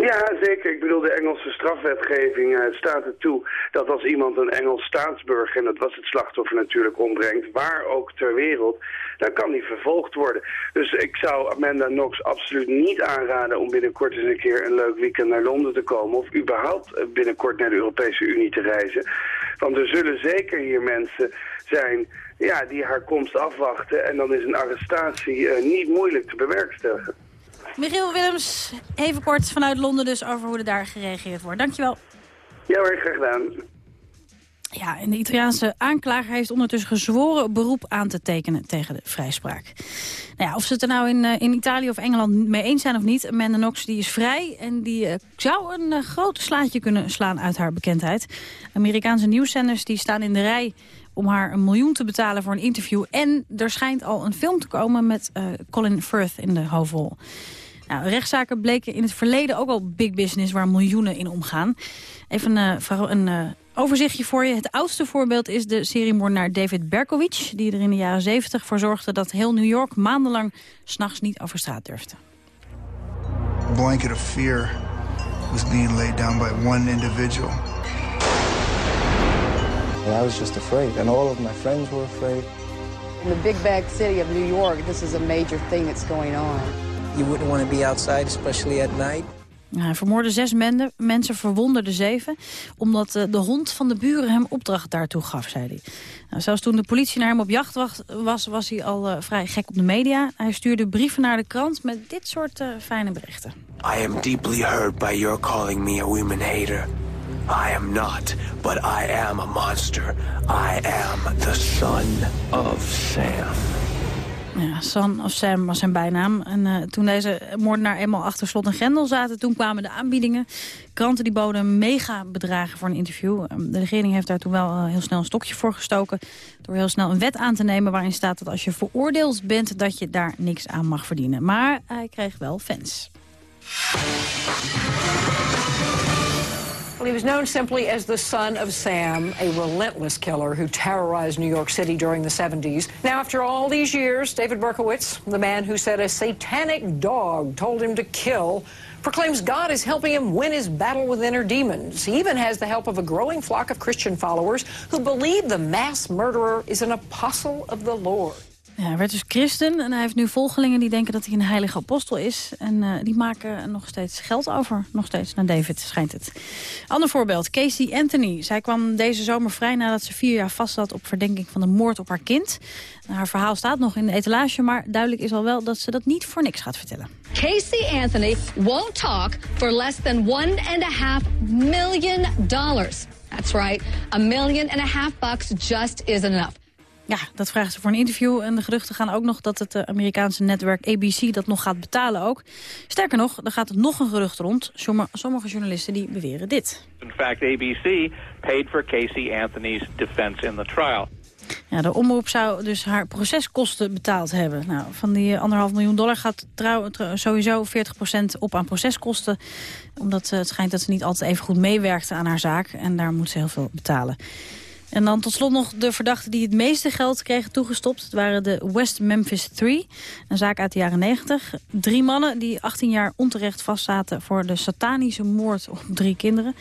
Ja, zeker. Ik bedoel, de Engelse strafwetgeving eh, staat er toe dat als iemand een Engels staatsburger, en dat was het slachtoffer natuurlijk, ombrengt, waar ook ter wereld, dan kan die vervolgd worden. Dus ik zou Amanda Knox absoluut niet aanraden om binnenkort eens een keer een leuk weekend naar Londen te komen, of überhaupt eh, binnenkort naar de Europese Unie te reizen. Want er zullen zeker hier mensen zijn ja, die haar komst afwachten, en dan is een arrestatie eh, niet moeilijk te bewerkstelligen. Michiel Willems, even kort vanuit Londen dus over hoe er daar gereageerd wordt. Dankjewel. Ja hoor, graag gedaan. Ja, en de Italiaanse aanklager heeft ondertussen gezworen beroep aan te tekenen tegen de vrijspraak. Nou ja, of ze het er nou in, eh, in Italië of Engeland mee eens zijn of niet, Amanda Knox die is vrij en die eh, zou een uh, grote slaatje kunnen slaan uit haar bekendheid. Amerikaanse nieuwszenders die staan in de rij om haar een miljoen te betalen voor een interview. En er schijnt al een film te komen met uh, Colin Firth in de hoofdrol. Nou, rechtszaken bleken in het verleden ook al big business waar miljoenen in omgaan. Even uh, een uh, overzichtje voor je. Het oudste voorbeeld is de seriemoordenaar David Berkowitz... die er in de jaren 70 voor zorgde dat heel New York maandenlang... s'nachts niet over straat durfde. A blanket of fear was being laid down by one individual. I was just afraid, and all of my friends were afraid. In the big bag city of New York, this is a major thing that's going on. You wouldn't want to be outside, especially at night. Ja, hij vermoorde zes mende- mensen, verwonderde zeven... omdat eh, de hond van de buren hem opdracht daartoe gaf, zei hij. Nou, zelfs toen de politie naar hem op jacht was, was hij al eh, vrij gek op de media. Hij stuurde brieven naar de krant met dit soort eh, fijne berichten. I am deeply hurt by your calling me a women hater. I am not, but I am a monster. I am the son of Sam. Ja, Son of Sam was zijn bijnaam. En eh, toen deze moordenaar eenmaal achter slot en grendel zaten... toen kwamen de aanbiedingen. Kranten die boden mega bedragen voor een interview. Eh, De regering heeft daar toen wel eh, heel snel een stokje voor gestoken... door heel snel een wet aan te nemen waarin staat dat als je veroordeeld bent... dat je daar niks aan mag verdienen. Maar hij kreeg wel fans. Well, he was known simply as the son of Sam, a relentless killer who terrorized New York City during the 70s. Now, after all these years, David Berkowitz, the man who said a satanic dog told him to kill, proclaims God is helping him win his battle with inner demons. He even has the help of a growing flock of Christian followers who believe the mass murderer is an apostle of the Lord. Ja, hij werd dus christen en hij heeft nu volgelingen die denken dat hij een heilige apostel is. En eh, die maken nog steeds geld over. Nog steeds naar David, schijnt het. Ander voorbeeld, Casey Anthony. Zij kwam deze zomer vrij nadat ze vier jaar vast zat op verdenking van de moord op haar kind. Haar verhaal staat nog in de etalage, maar duidelijk is al wel dat ze dat niet voor niks gaat vertellen. Casey Anthony won't talk for less than one and a half million dollars. That's right, a million and a half bucks just isn't enough. Ja, dat vragen ze voor een interview. En de geruchten gaan ook nog dat het eh, Amerikaanse netwerk ABC dat nog gaat betalen ook. Sterker nog, er gaat nog een gerucht rond. Sommige, journalisten die beweren dit. In fact, ABC paid for Casey Anthony's defense in the trial. Ja, de omroep zou dus haar proceskosten betaald hebben. Nou, van die anderhalf miljoen dollar gaat trouw, trouw- sowieso 40% op aan proceskosten. Omdat eh, het schijnt dat ze niet altijd even goed meewerkte aan haar zaak. En daar moet ze heel veel betalen. En dan tot slot nog de verdachten die het meeste geld kregen toegestopt. Het waren de West Memphis 3, een zaak uit de jaren 90. Drie mannen die 18 jaar onterecht vastzaten voor de satanische moord op drie kinderen.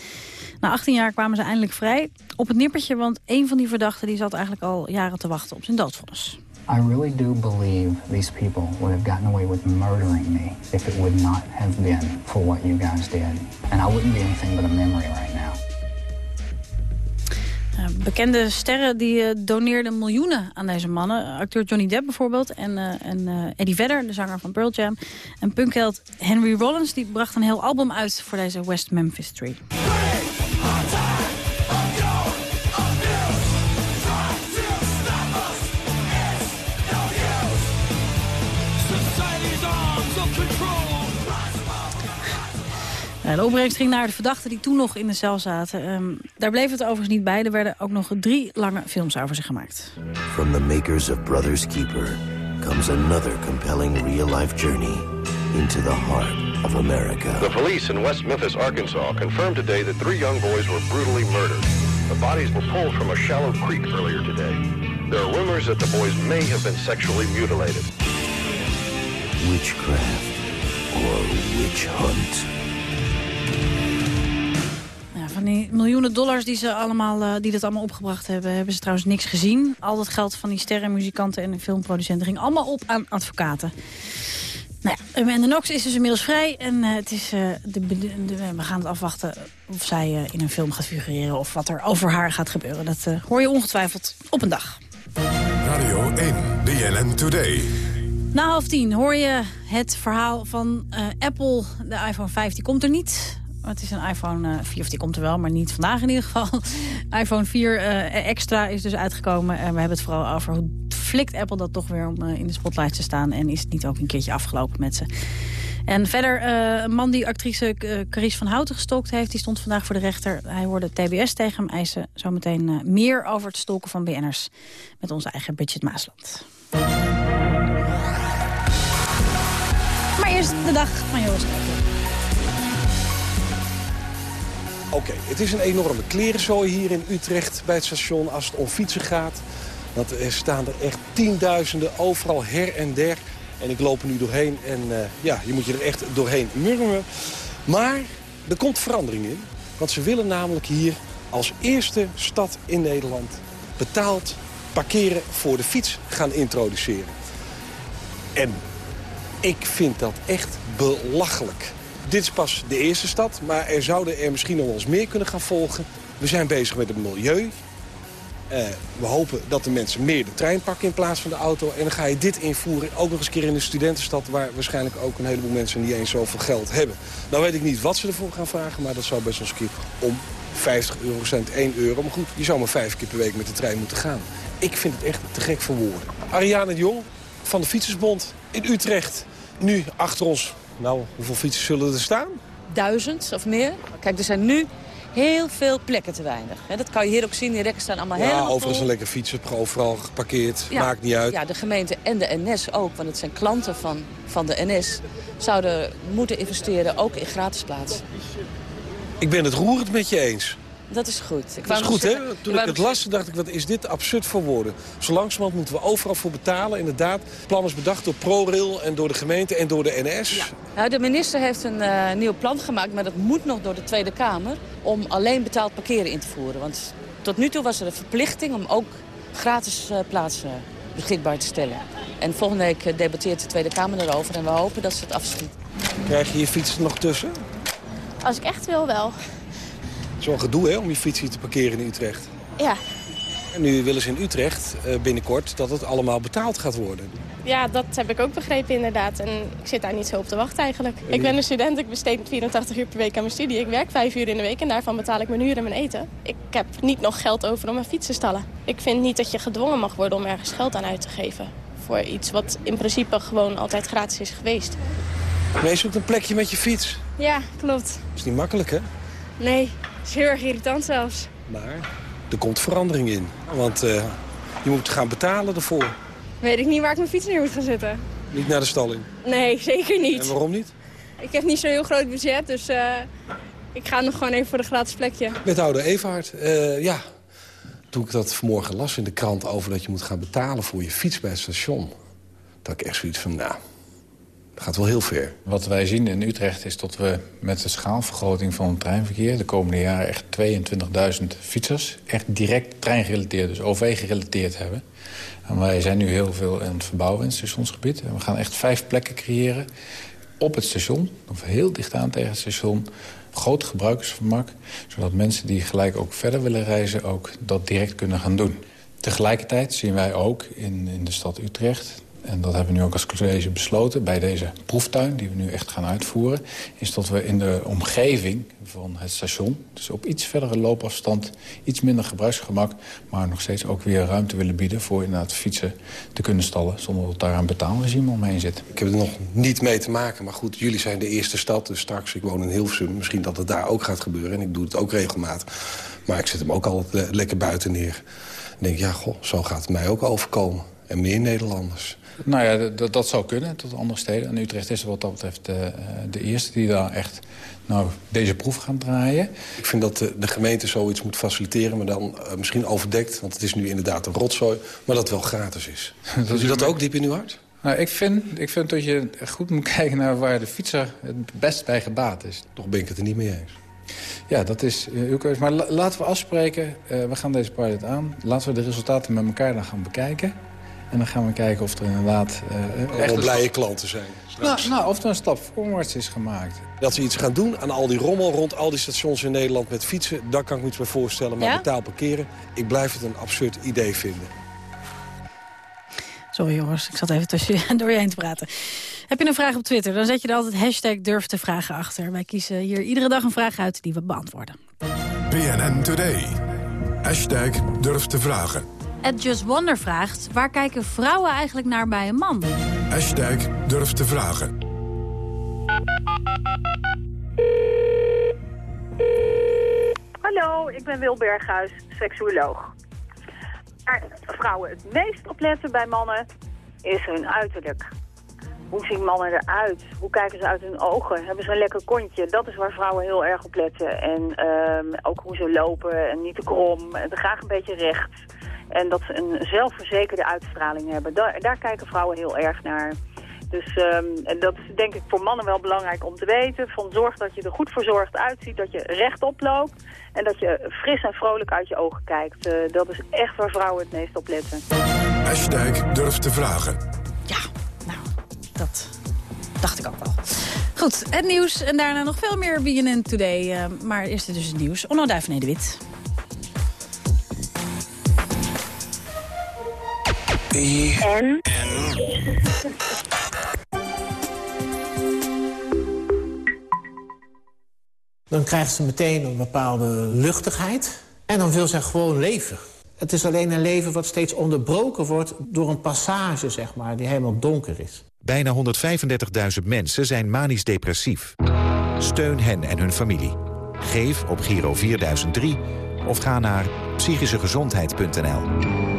Na 18 jaar kwamen ze eindelijk vrij. Op het nippertje, want een van die verdachten die zat eigenlijk al jaren te wachten op zijn doodvonnis. I really do believe these people would have gotten away with murdering me if it would not have been for what you guys did. And I wouldn't be anything but a memory right now. Bekende sterren die eh, doneerden miljoenen aan deze mannen. Acteur Johnny Depp bijvoorbeeld en, eh, en eh, Eddie Vedder, de zanger van Pearl Jam. En punkheld Henry Rollins die bracht een heel album uit voor deze West Memphis 3. De opbrengst ging naar de verdachten die toen nog in de cel zaten. Ehm, daar bleef het overigens niet bij. Er werden ook nog drie lange films over ze gemaakt. From the makers of Brothers Keeper comes another compelling real-life journey into the heart of America. The police in West Memphis, Arkansas confirmed today that three young boys were brutally murdered. The bodies were pulled from a shallow creek earlier today. There are rumors that the boys may have been sexually mutilated. Witchcraft or witch hunt. Van die miljoenen dollars die, ze allemaal, eh, die dat allemaal opgebracht hebben... hebben ze trouwens niks gezien. Al dat geld van die sterren, muzikanten en filmproducenten... ging allemaal op aan advocaten. Nou ja, Amanda Knox is dus inmiddels vrij. En eh, het is, eh, de, de- de- we gaan het afwachten of zij in een film gaat figureren... of wat er over haar gaat gebeuren. Dat hoor je ongetwijfeld op een dag. Radio 1, BNN Today. Na half tien hoor je het verhaal van Apple. De iPhone 5 die komt er niet. Het is een iPhone eh, 4, of die komt er wel, maar niet vandaag in ieder geval. iPhone 4 eh, extra is dus uitgekomen. En we hebben het vooral over hoe flikt Apple dat toch weer om eh, in de spotlight te staan. En is het niet ook een keertje afgelopen met ze. En verder, eh, een man die actrice Carice van Houten gestokt heeft... die stond vandaag voor de rechter. Hij hoorde TBS tegen hem eisen zometeen eh, meer over het stalken van BN'ers... met onze eigen Bridget Maasland. Maar eerst de dag van Joris Oké, het is een enorme klerenzooi hier in Utrecht bij het station als het om fietsen gaat. Want er staan er echt tienduizenden overal her en der. En ik loop er nu doorheen en eh, ja, je moet je er echt doorheen murmen. Maar er komt verandering in. Want ze willen namelijk hier als eerste stad in Nederland betaald parkeren voor de fiets gaan introduceren. En ik vind dat echt belachelijk. Dit is pas de eerste stad, maar er zouden er misschien nog wel eens meer kunnen gaan volgen. We zijn bezig met het milieu. Eh, we hopen dat de mensen meer de trein pakken in plaats van de auto. En dan ga je dit invoeren, ook nog eens een keer in een studentenstad... waar waarschijnlijk ook een heleboel mensen niet eens zoveel geld hebben. Nou weet ik niet wat ze ervoor gaan vragen, maar dat zou best wel eens een keer om 50 eurocent 1 euro. Maar goed, je zou maar vijf keer per week met de trein moeten gaan. Ik vind het echt te gek voor woorden. Ariane de Jong van de Fietsersbond in Utrecht. Nu achter ons, nou, hoeveel fietsers zullen er staan? Duizend of meer. Kijk, er zijn nu heel veel plekken te weinig. Dat kan je hier ook zien. Die rekken staan allemaal Ja, helemaal overigens vol. een lekker fietsen, overal geparkeerd. Ja, Maakt niet uit. Ja, de gemeente en de NS ook, want het zijn klanten van, van de NS... zouden moeten investeren, ook in gratis plaatsen. Ik ben het roerend met je eens. Dat is goed. Ik Dat is goed, hè? Toen ik het las, dacht ik, wat is dit absurd voor woorden. Zo langzamerhand moeten we overal voor betalen. Inderdaad, het plan is bedacht door ProRail en door de gemeente en door de NS. Nou, de minister heeft een eh, nieuw plan gemaakt, maar dat moet nog door de Tweede Kamer... om alleen betaald parkeren in te voeren. Want tot nu toe was er een verplichting om ook gratis eh, plaatsen beschikbaar te stellen. En volgende week eh, debatteert de Tweede Kamer erover en we hopen dat ze het afschiet. Krijg je je fiets er nog tussen? Als ik echt wil, wel. Het is wel een gedoe, hè, om je fiets hier te parkeren in Utrecht. Ja. En nu willen ze in Utrecht eh, binnenkort dat het allemaal betaald gaat worden. ja, dat heb ik ook begrepen inderdaad. En ik zit daar niet zo op te wachten eigenlijk. Ik ben een student, ik besteed 84 uur per week aan mijn studie. Ik werk vijf uur in de week en daarvan betaal ik mijn huur en mijn eten. Ik heb niet nog geld over om een fiets te stallen. Ik vind niet dat je gedwongen mag worden om ergens geld aan uit te geven. Voor iets wat in principe gewoon altijd gratis is geweest. Maar je zoekt een plekje met je fiets. Ja, klopt. Dat is niet makkelijk, hè? Nee, is heel erg irritant zelfs. Maar er komt verandering in. Want eh, je moet gaan betalen ervoor. Weet ik niet waar ik mijn fiets neer moet gaan zetten. Niet naar de stalling. Nee, zeker niet. En waarom niet? Ik heb niet zo'n heel groot budget, dus eh, ik ga nog gewoon even voor de gratis plekje. Wethouder Everhard, eh, ja. Toen ik dat vanmorgen las in de krant over dat je moet gaan betalen voor je fiets bij het station. Dat ik echt zoiets van, nou, gaat wel heel ver. Wat wij zien in Utrecht is dat we met de schaalvergroting van het treinverkeer... de komende jaren echt 22.000 fietsers echt direct treingerelateerd, dus OV-gerelateerd hebben. En wij zijn nu heel veel aan het verbouwen in het stationsgebied. En we gaan echt vijf plekken creëren op het station, of heel dicht aan tegen het station... groot gebruikersvermak, zodat mensen die gelijk ook verder willen reizen... ook dat direct kunnen gaan doen. Tegelijkertijd zien wij ook in, in de stad Utrecht en dat hebben we nu ook als college besloten bij deze proeftuin... die we nu echt gaan uitvoeren... is dat we in de omgeving van het station... dus op iets verdere loopafstand, iets minder gebruiksgemak... maar nog steeds ook weer ruimte willen bieden... voor inderdaad fietsen te kunnen stallen... zonder dat daar een betaalregime omheen zit. Ik heb er nog niet mee te maken, maar goed, jullie zijn de eerste stad. Dus straks, ik woon in Hilversum, misschien dat het daar ook gaat gebeuren. En ik doe het ook regelmatig. Maar ik zet hem ook altijd le- lekker buiten neer. En denk, ja, goh, zo gaat het mij ook overkomen. En meer Nederlanders. Nou ja, dat- dat zou kunnen tot andere steden. En Utrecht is wat dat betreft de, eh, de eerste die daar echt nou, deze proef gaan draaien. Ik vind dat de, de gemeente zoiets moet faciliteren, maar dan eh, misschien overdekt. Want het is nu inderdaad een rotzooi, maar dat wel gratis is. Doet u dat ook diep in uw hart? Nou, ik, vind, ik vind dat je goed moet kijken naar waar de fietser het best bij gebaat is. Toch ben ik het er niet mee eens. Ja, dat is eh, uw keuze. Maar la- laten we afspreken, eh, we gaan deze pilot aan. Laten we de resultaten met elkaar dan gaan bekijken. En dan gaan we kijken of er inderdaad... eh, Wel een blije klanten zijn. Nou, nou, of er een stap voorwaarts is gemaakt. Dat ze iets gaan doen aan al die rommel rond al die stations in Nederland met fietsen... daar kan ik me iets bij voorstellen. Maar Ja? betaal parkeren, ik blijf het een absurd idee vinden. Sorry jongens, ik zat even tussen je- door je heen te praten. Heb je een vraag op Twitter, dan zet je er altijd hashtag durf te vragen achter. Wij kiezen hier iedere dag een vraag uit die we beantwoorden. BNN Today. Hashtag durf te vragen. Ed Just Wonder vraagt, waar kijken vrouwen eigenlijk naar bij een man? Hashtag durf te vragen. Hallo, ik ben Wil Berghuis, seksuoloog. Waar vrouwen het meest op letten bij mannen is hun uiterlijk. Hoe zien mannen eruit? Hoe kijken ze uit hun ogen? Hebben ze een lekker kontje? Dat is waar vrouwen heel erg op letten. En ehm, ook hoe ze lopen en niet te krom. En graag een beetje recht. En dat ze een zelfverzekerde uitstraling hebben. Daar, daar kijken vrouwen heel erg naar. Dus ehm, en dat is denk ik voor mannen wel belangrijk om te weten. Van zorg dat je er goed verzorgd uitziet, dat je rechtop loopt. En dat je fris en vrolijk uit je ogen kijkt. Eh, dat is echt waar vrouwen het meest op letten. Hashtag durf te vragen. Dat dacht ik ook wel. Goed, het nieuws en daarna nog veel meer BNN Today. Uh, maar eerst dus het nieuws. Onno Duiven, En? Dan krijgt ze meteen een bepaalde luchtigheid. En dan wil ze gewoon leven. Het is alleen een leven wat steeds onderbroken wordt... door een passage, zeg maar, die helemaal donker is. Bijna 135.000 mensen zijn manisch depressief. Steun hen en hun familie. Geef op Giro 4003 of ga naar psychischegezondheid.nl.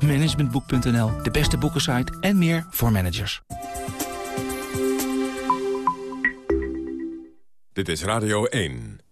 Managementboek.nl, de beste boekensite en meer voor managers. Dit is Radio 1.